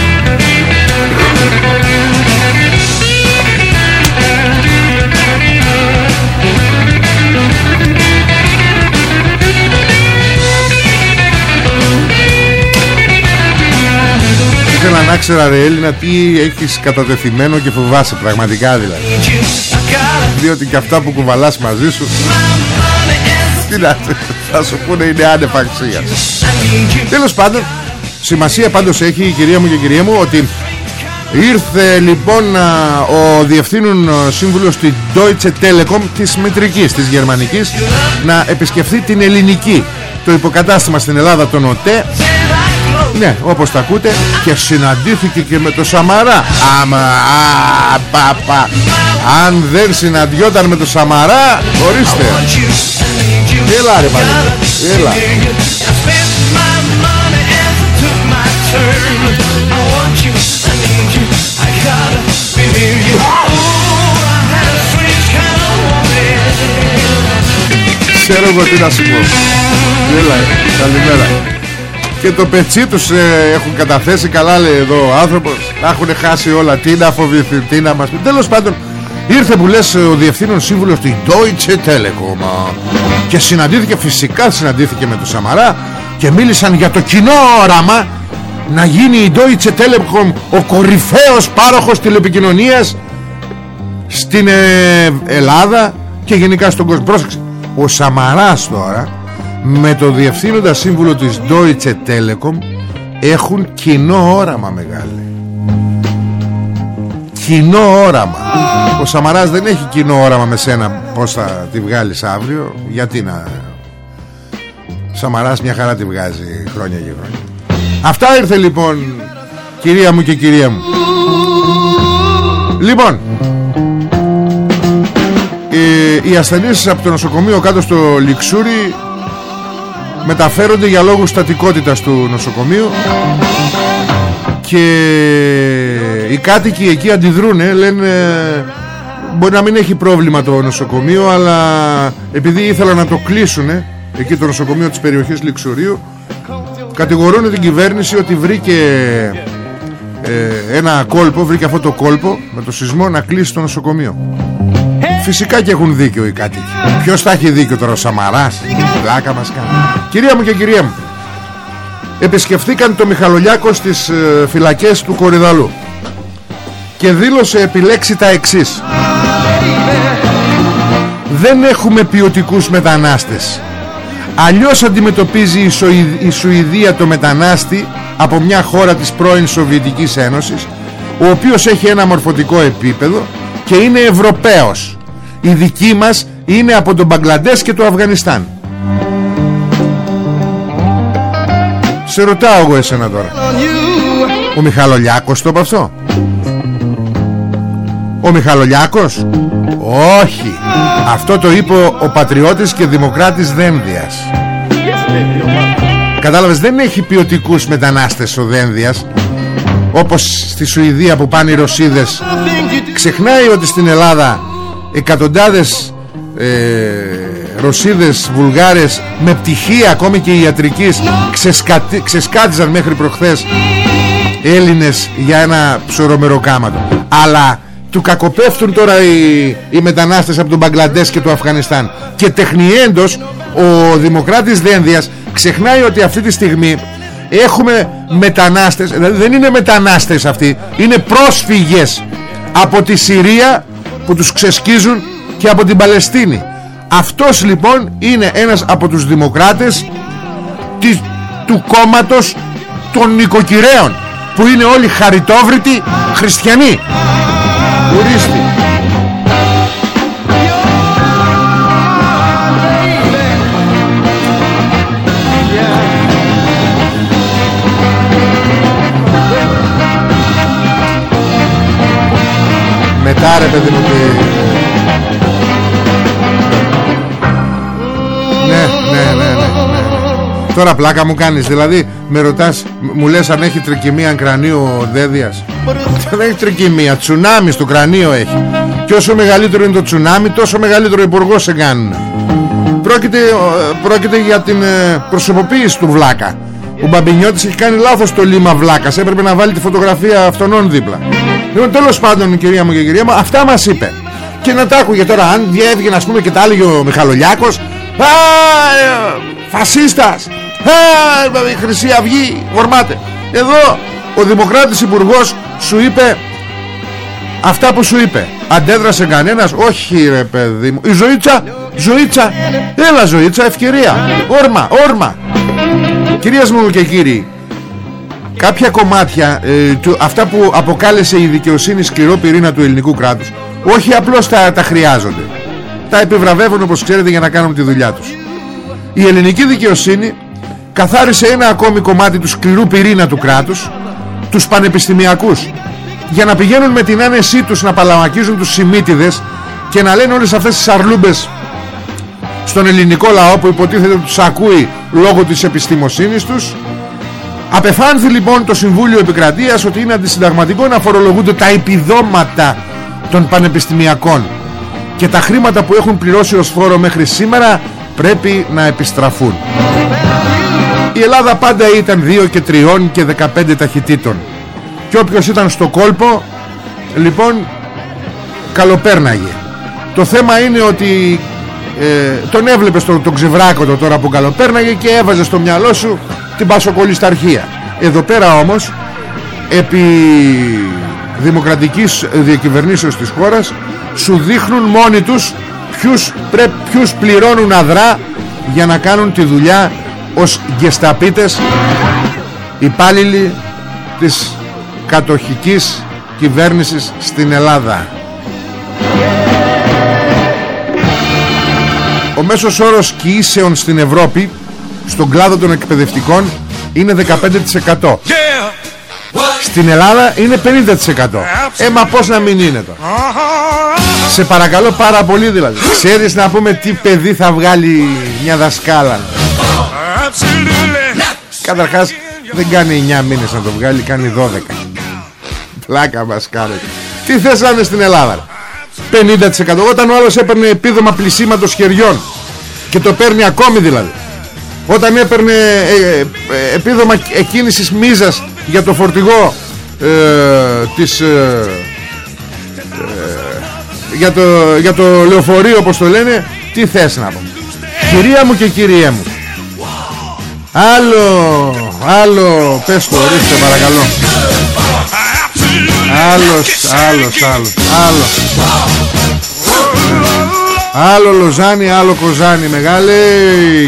να ξέρα ρε Έλληνα τι έχεις κατατεθειμένο και φοβάσαι πραγματικά δηλαδή. Διότι και αυτά που κουβαλάς μαζί σου Τι να θα σου πούνε είναι άνευ Τέλος πάντων Σημασία πάντως έχει η κυρία μου και η κυρία μου ότι ήρθε λοιπόν ο διευθύνων σύμβουλος της Deutsche Telekom της Μητρικής της Γερμανικής να επισκεφθεί την ελληνική. Το υποκατάστημα στην Ελλάδα τον ΟΤΕ ναι όπως τα ακούτε και συναντήθηκε και με το Σαμαρά. Άμα α, πα, πα. αν δεν συναντιόταν με το Σαμαρά ορίστε. Έλα ρε πάλι έλα. Ξέρω εγώ τι να σου πω. Έλα, καλημέρα Και το πετσί τους ε, έχουν καταθέσει Καλά λέει εδώ ο άνθρωπος. Να έχουν χάσει όλα. Τι να φοβηθεί, τι να μας πει. Τέλος πάντων Ήρθε που λες ο διευθύνων σύμβουλος Της Deutsche Telekom. Και συναντήθηκε φυσικά Συναντήθηκε με τον Σαμαρά Και μίλησαν για το κοινό όραμα να γίνει η Deutsche Telekom ο κορυφαίος πάροχος τηλεπικοινωνίας στην ε, Ελλάδα και γενικά στον κόσμο. Πρόσεξε, ο Σαμαράς τώρα με το διευθύνοντα σύμβουλο της Deutsche Telekom έχουν κοινό όραμα μεγάλη. Κοινό όραμα. Ο Σαμαράς δεν έχει κοινό όραμα με σένα πως θα τη βγάλεις αύριο. Γιατί να... Σαμαράς μια χαρά τη βγάζει χρόνια και χρόνια. Αυτά ήρθε λοιπόν Κυρία μου και κυρία μου Λοιπόν οι, οι ασθενείς από το νοσοκομείο κάτω στο Λιξούρι μεταφέρονται για λόγους στατικότητας του νοσοκομείου και οι κάτοικοι εκεί αντιδρούνε λένε μπορεί να μην έχει πρόβλημα το νοσοκομείο αλλά επειδή ήθελαν να το κλείσουν εκεί το νοσοκομείο της περιοχής Λιξουρίου κατηγορούν την κυβέρνηση ότι βρήκε ε, ένα κόλπο, βρήκε αυτό το κόλπο με το σεισμό να κλείσει το νοσοκομείο. Φυσικά και έχουν δίκιο οι κάτοικοι. Ποιος θα έχει δίκιο τώρα ο Σαμαράς; Πλάκα μας κάνει Κυρία μου και κυρία μου Επισκεφθήκαν το Μιχαλολιάκο στις ε, φυλακές του Κορυδαλού Και δήλωσε επιλέξει τα εξής Δεν έχουμε ποιοτικούς μετανάστες Αλλιώς αντιμετωπίζει η Σουηδία το μετανάστη από μια χώρα της πρώην Σοβιετικής Ένωσης ο οποίος έχει ένα μορφωτικό επίπεδο και είναι Ευρωπαίος. Η δική μας είναι από τον Μπαγκλαντές και το Αφγανιστάν. Σε ρωτάω εγώ εσένα τώρα. Ο Μιχαλολιάκος το είπε αυτό; Ο Μιχαλολιάκος; Όχι Αυτό το είπε ο πατριώτης και δημοκράτης Δένδιας Κατάλαβες δεν έχει ποιοτικούς μετανάστες ο Δένδιας Όπως στη Σουηδία που πάνε οι Ρωσίδες Ξεχνάει ότι στην Ελλάδα Εκατοντάδες ε, Ρωσίδες, Βουλγάρες Με πτυχία ακόμη και ιατρικής ξεσκατι, Ξεσκάτιζαν μέχρι προχθές Έλληνες για ένα ψωρομεροκάματο. Αλλά του κακοπέφτουν τώρα οι, οι μετανάστες από τον Μπαγκλαντές και το Αφγανιστάν. Και τεχνιέντος ο Δημοκράτης Δένδιας ξεχνάει ότι αυτή τη στιγμή έχουμε μετανάστες δηλαδή δεν είναι μετανάστες αυτοί είναι πρόσφυγες από τη Συρία που τους ξεσκίζουν και από την Παλαιστίνη. Αυτός λοιπόν είναι ένας από τους δημοκράτες της, του κόμματος των νοικοκυρέων που είναι όλοι χαριτόβρητοι χριστιανοί. Ορίστε ρε παιδί μου και... Ναι, ναι, ναι, ναι, ναι. Τώρα πλάκα μου κάνεις Δηλαδή με ρωτάς Μου λες αν έχει τρικυμία κρανίου ο Δέδιας. Δεν έχει τρικυμία Τσουνάμι στο κρανίο έχει. Και όσο μεγαλύτερο είναι το τσουνάμι Τόσο μεγαλύτερο υπουργό σε κάνουν. Πρόκειται, πρόκειται για την ε, προσωποποίηση του Βλάκα. Ο Μπαμπινιώτης έχει κάνει λάθος το λίμα Βλάκας. Έπρεπε να βάλει τη φωτογραφία αυτών δίπλα Λοιπόν τέλος πάντων κυρία μου και κυρία μου Αυτά μας είπε. Και να τα άκουγε τώρα αν διέβγαινε ας πούμε και τα έλεγε ο Μιχαλολιάκος Α, ε, φασίστας Α, η Χρυσή Αυγή ορμάται Εδώ ο Δημοκράτης Υπουργός σου είπε Αυτά που σου είπε. Αντέδρασε κανένας; Όχι ρε παιδί μου. Η Ζωήτσα Ζωήτσα Έλα Ζωήτσα ευκαιρία. Όρμα Όρμα. Κυρίες μου και κύριοι Κάποια κομμάτια ε, του, Αυτά που αποκάλεσε η δικαιοσύνη Σκληρό πυρήνα του ελληνικού κράτους Όχι απλώς τα, τα χρειάζονται. Τα επιβραβεύουν όπως ξέρετε για να κάνουν τη δουλειά τους. Η ελληνική δικαιοσύνη καθάρισε ένα ακόμη κομμάτι του σκληρού πυρήνα του κράτους τους πανεπιστημιακούς για να πηγαίνουν με την άνεσή τους να παλαμακίζουν τους σημίτιδες και να λένε όλες αυτές τις αρλούμπες στον ελληνικό λαό που υποτίθεται τους ακούει λόγω της επιστημοσύνης τους απεφάνθη λοιπόν το Συμβούλιο Επικρατείας ότι είναι αντισυνταγματικό να φορολογούνται τα επιδόματα των πανεπιστημιακών. Και τα χρήματα που έχουν πληρώσει ως φόρο μέχρι σήμερα πρέπει να επιστραφούν. Η Ελλάδα πάντα ήταν 2 και 3 και 15 ταχυτήτων. Και όποιος ήταν στο κόλπο λοιπόν καλοπέρναγε. Το θέμα είναι ότι ε, τον έβλεπες τον, τον ξεβράκωτο τώρα που καλοπέρναγε και έβαζε στο μυαλό σου την πασοκολισταρχία εδώ πέρα όμως επί δημοκρατικής διακυβερνήσεως της χώρας σου δείχνουν μόνοι τους ποιους, πρέ, ποιους πληρώνουν αδρά για να κάνουν τη δουλειά ως γεσταπίτες υπάλληλοι της κατοχικής κυβέρνησης στην Ελλάδα. Ο μέσος όρος κοίησεων στην Ευρώπη στον κλάδο των εκπαιδευτικών είναι 15% Στην Ελλάδα είναι 50% Ε μα πως να μην είναι τώρα; Σε παρακαλώ πάρα πολύ δηλαδή. Ξέρεις να πούμε τι παιδί θα βγάλει μια δασκάλα; Καταρχάς δεν κάνει 9 μήνες να το βγάλει Κάνει 12 Πλάκα μας κάνετε Τι θες να είναι στην Ελλάδα 50% Όταν ο άλλος έπαιρνε επίδομα πλησίματος χεριών Και το παίρνει ακόμη δηλαδή Όταν έπαιρνε ε, ε, επίδομα εκκίνησης μίζας Για το φορτηγό ε, Της ε, για, το, για το λεωφορείο όπως το λένε Τι θες να πω. Κυρία μου και κυριέ μου. Άλλο Άλλο Πες το ορίστε παρακαλώ. Άλλος Άλλος Άλλος Άλλος Άλλο Λοζάνι Άλλο Κοζάνι Μεγάλε.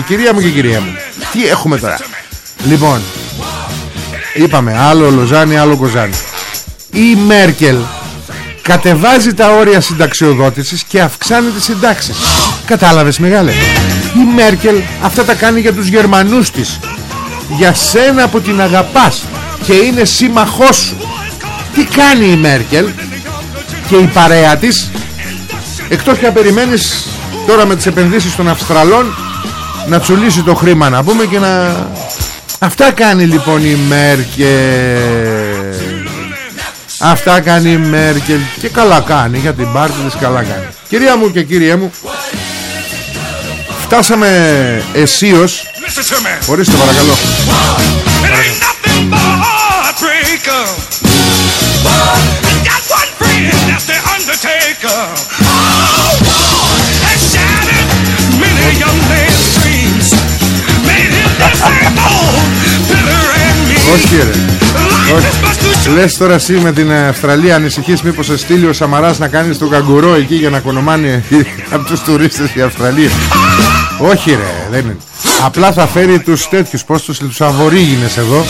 Κυρία μου και κυρία μου Τι έχουμε τώρα; Λοιπόν Είπαμε άλλο Λοζάνι Άλλο Κοζάνι. Η Μέρκελ κατεβάζει τα όρια συνταξιοδότησης και αυξάνει τις συντάξεις. Κατάλαβες μεγάλε; Η Μέρκελ αυτά τα κάνει για τους Γερμανούς της. Για σένα που την αγαπάς και είναι σύμμαχός σου. Τι κάνει η Μέρκελ και η παρέα της; Εκτός και να περιμένεις τώρα με τις επενδύσεις των Αυστραλών να τσουλήσει το χρήμα να πούμε και να Αυτά κάνει λοιπόν η Μέρκελ. Αυτά κάνει η Μέρκελ Και καλά κάνει για την πάρτι της καλά κάνει. Κυρία μου και κύριέ μου Φτάσαμε αισίως. Ορίστε παρακαλώ Όχι ρε. Όχι. Λες τώρα εσύ με την Αυστραλία ανησυχείς μήπως σε στείλει ο Σαμαράς να κάνεις τον καγκουρό εκεί για να κονομάνει <laughs> από τους τουρίστες η Αυστραλία; Όχι ρε δεν είναι Απλά θα φέρει τους τέτοιους. Πώς τους, τους αβορήγινες εδώ;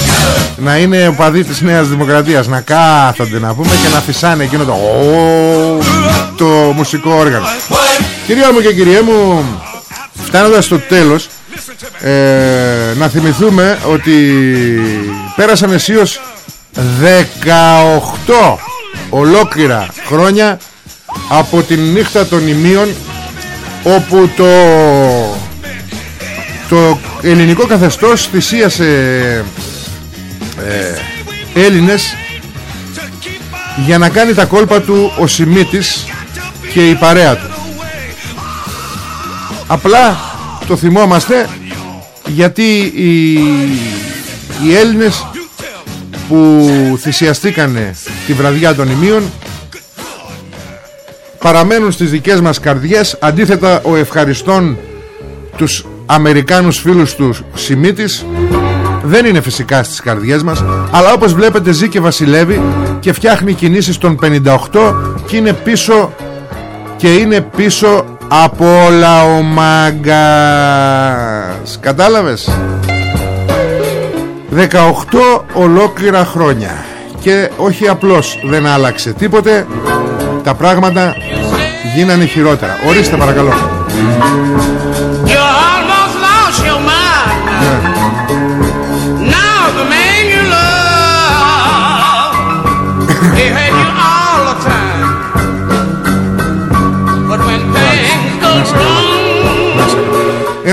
Να είναι οπαδοί της Νέας Δημοκρατίας. Να κάθονται να πούμε και να φυσάνε εκείνο το Το μουσικό όργανο Κυρία μου και κυριέ μου Φτάνοντας στο τέλος ε, Να θυμηθούμε ότι Πέρασαν αισίως 18 Ολόκληρα χρόνια Από την νύχτα των ημείων Όπου το το ελληνικό καθεστώς θυσίασε ε, Έλληνες για να κάνει τα κόλπα του ο Σιμίτης και η παρέα του. Απλά το θυμόμαστε γιατί οι, οι Έλληνες που θυσιαστήκανε τη βραδιά των ημείων παραμένουν στις δικές μας καρδιές. Αντίθετα ο ευχαριστών τους Αμερικάνους φίλους του Σιμίτης δεν είναι φυσικά στις καρδιές μας αλλά όπως βλέπετε ζει και βασιλεύει και φτιάχνει κινήσεις των 58 και είναι πίσω και είναι πίσω από όλα ο μάγκας. Κατάλαβες; 18 ολόκληρα χρόνια. Και όχι απλώς δεν άλλαξε τίποτε τα πράγματα γίνανε χειρότερα. Ορίστε παρακαλώ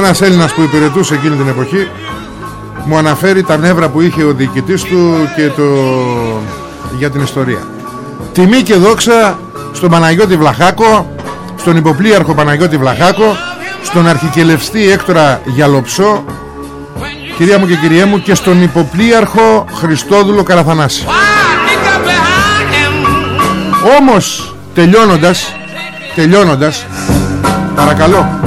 Ένας Έλληνας που υπηρετούσε εκείνη την εποχή μου αναφέρει τα νεύρα που είχε ο διοικητής του και το... για την ιστορία. Τιμή και δόξα στον Παναγιώτη Βλαχάκο, στον υποπλήρχο Παναγιώτη Βλαχάκο, στον αρχικελευστή Έκτορα Γιαλοψό, κυρία μου και κυριέ μου, και στον υποπλήρχο Χριστόδουλο Καραθανάση. Όμως, τελειώνοντας, τελειώνοντας, παρακαλώ,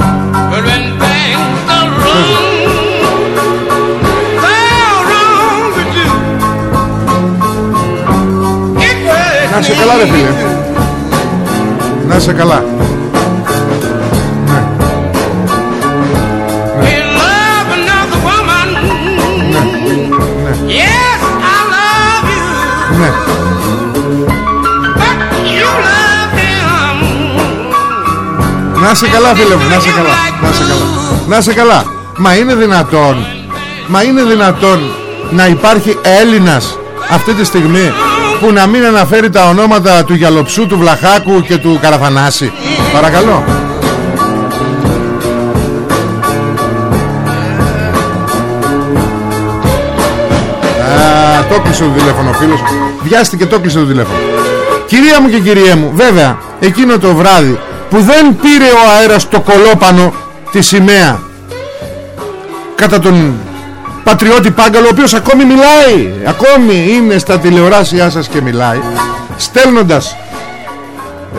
καλά ρε φίλε. Να σε καλά. Ναι. Να σε καλά φίλε μου Να σε καλά Να σε καλά. Να σε καλά. Μα είναι δυνατόν Μα είναι δυνατόν Να υπάρχει Έλληνας Αυτή τη στιγμή; Που να μην αναφέρει τα ονόματα του Γιαλοψού, του Βλαχάκου και του Καραφανάση. Παρακαλώ. Α, το κλείσε το τηλέφωνο φίλος. Βιάστηκε το κλείσε το τηλέφωνο. Κυρία μου και κυρία μου Βέβαια εκείνο το βράδυ Που δεν πήρε ο αέρας το κολόπανο Τη σημαία Κατά τον Πατριώτη Πάγκαλο ο οποίος ακόμη μιλάει. Ακόμη είναι στα τηλεοράσια σας και μιλάει. Στέλνοντας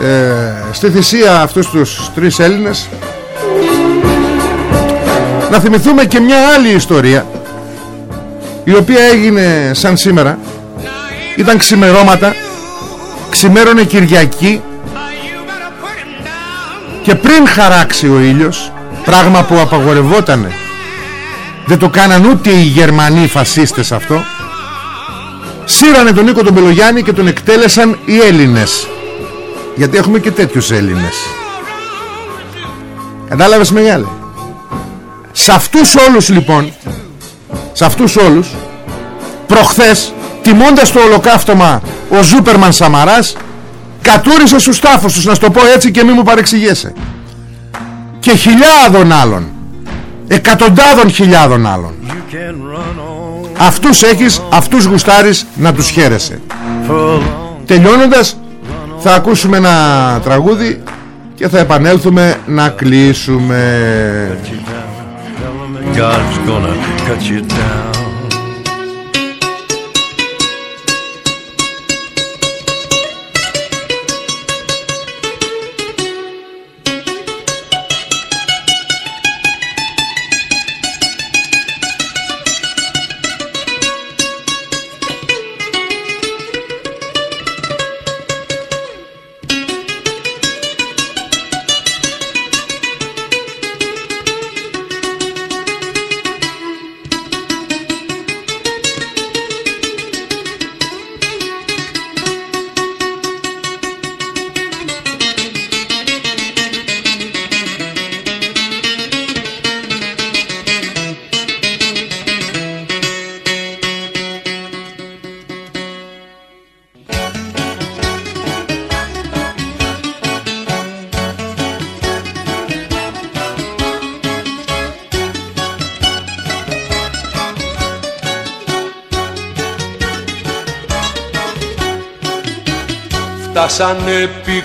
ε, στη θυσία αυτούς τους τρεις Έλληνες. Να θυμηθούμε και μια άλλη ιστορία η οποία έγινε σαν σήμερα. Ήταν ξημερώματα. Ξημέρωνε Κυριακή. Και πριν χαράξει ο ήλιος πράγμα που απαγορευότανε δεν το κάναν ούτε οι Γερμανοί φασίστες αυτό. Σύρανε τον Νίκο τον Πελογιάννη και τον εκτέλεσαν οι Έλληνες. Γιατί έχουμε και τέτοιους Έλληνες. Κατάλαβες μεγάλη. Σε αυτούς όλους λοιπόν Σε αυτούς όλους Προχθές Τιμώντας το ολοκαύτωμα Ο Ζούπερμαν Σαμαράς Κατούρισε στους τάφους τους Να στο πω έτσι και μη μου παρεξηγέσαι. Και χιλιάδων άλλων εκατοντάδων χιλιάδων άλλων. Αυτούς έχεις, αυτούς γουστάρεις να τους χαίρεσαι. Τελειώνοντας θα ακούσουμε ένα τραγούδι και θα επανέλθουμε να κλείσουμε. God's gonna cut you down.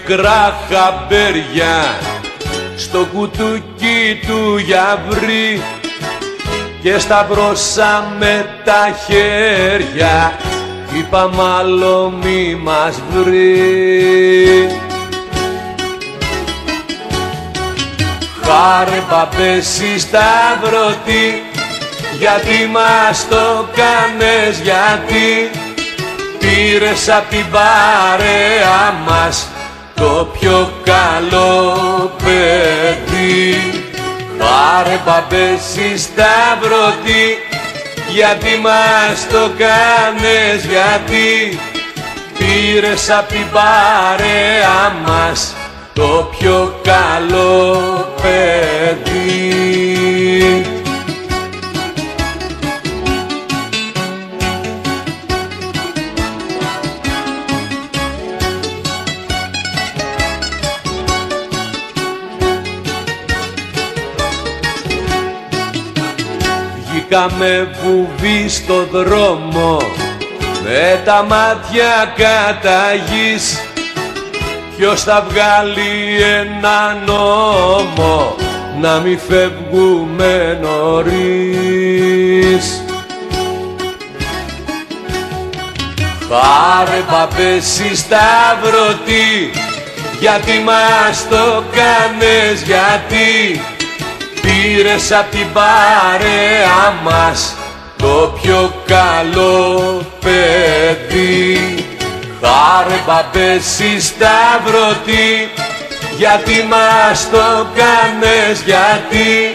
Φτάσανε πικρά χαμπέρια στο κουτούκι του γιαβρί και σταυρώσαμε τα χέρια είπα μάλλον μη μας βρει. Χάρε παπέσει σταυρωτή γιατί μας το κάνες γιατί πήρες απ' την παρέα μας το πιο καλό παιδί. Πάρε μπαμπέση σταυρωτή γιατί μας το κάνες γιατί πήρες απ' την παρέα μας το πιο καλό παιδί Βγήκαμε βουβή στο δρόμο με τα μάτια κατά γης Ποιος θα βγάλει ένα νόμο να μη φεύγουμε νωρίς; Πάρε παπέση σταυρωτή γιατί μας το κάνες γιατί πήρες απ' την παρέα μας το πιο καλό παιδί. Χάρε μπαμπέση σταυρωτή γιατί μας το κάνες γιατί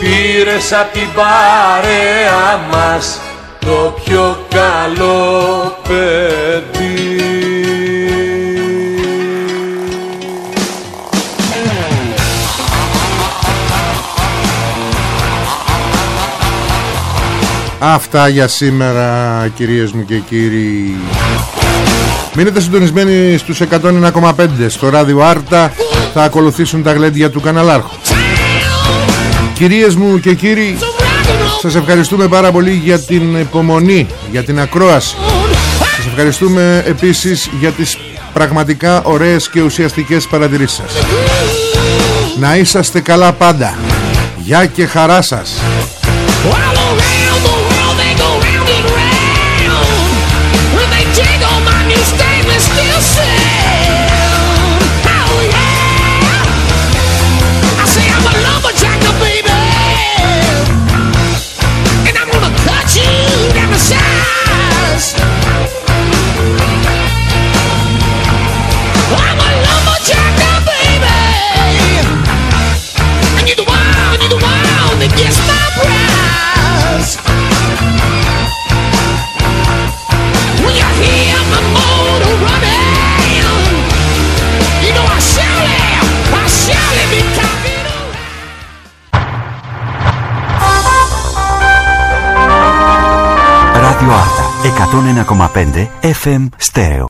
πήρες απ' την παρέα μας το πιο καλό παιδί Αυτά για σήμερα κυρίες μου και κύριοι. Μείνετε συντονισμένοι στους 101,5 Στο ράδιο Άρτα θα ακολουθήσουν τα γλέντια του καναλάρχου. Κυρίες μου και κύριοι Σας ευχαριστούμε πάρα πολύ για την υπομονή Για την ακρόαση. Σας ευχαριστούμε επίσης για τις πραγματικά ωραίες και ουσιαστικές παρατηρήσεις σας. Να είσαστε καλά πάντα. Γεια και χαρά σας 101,5 FM Στέρεο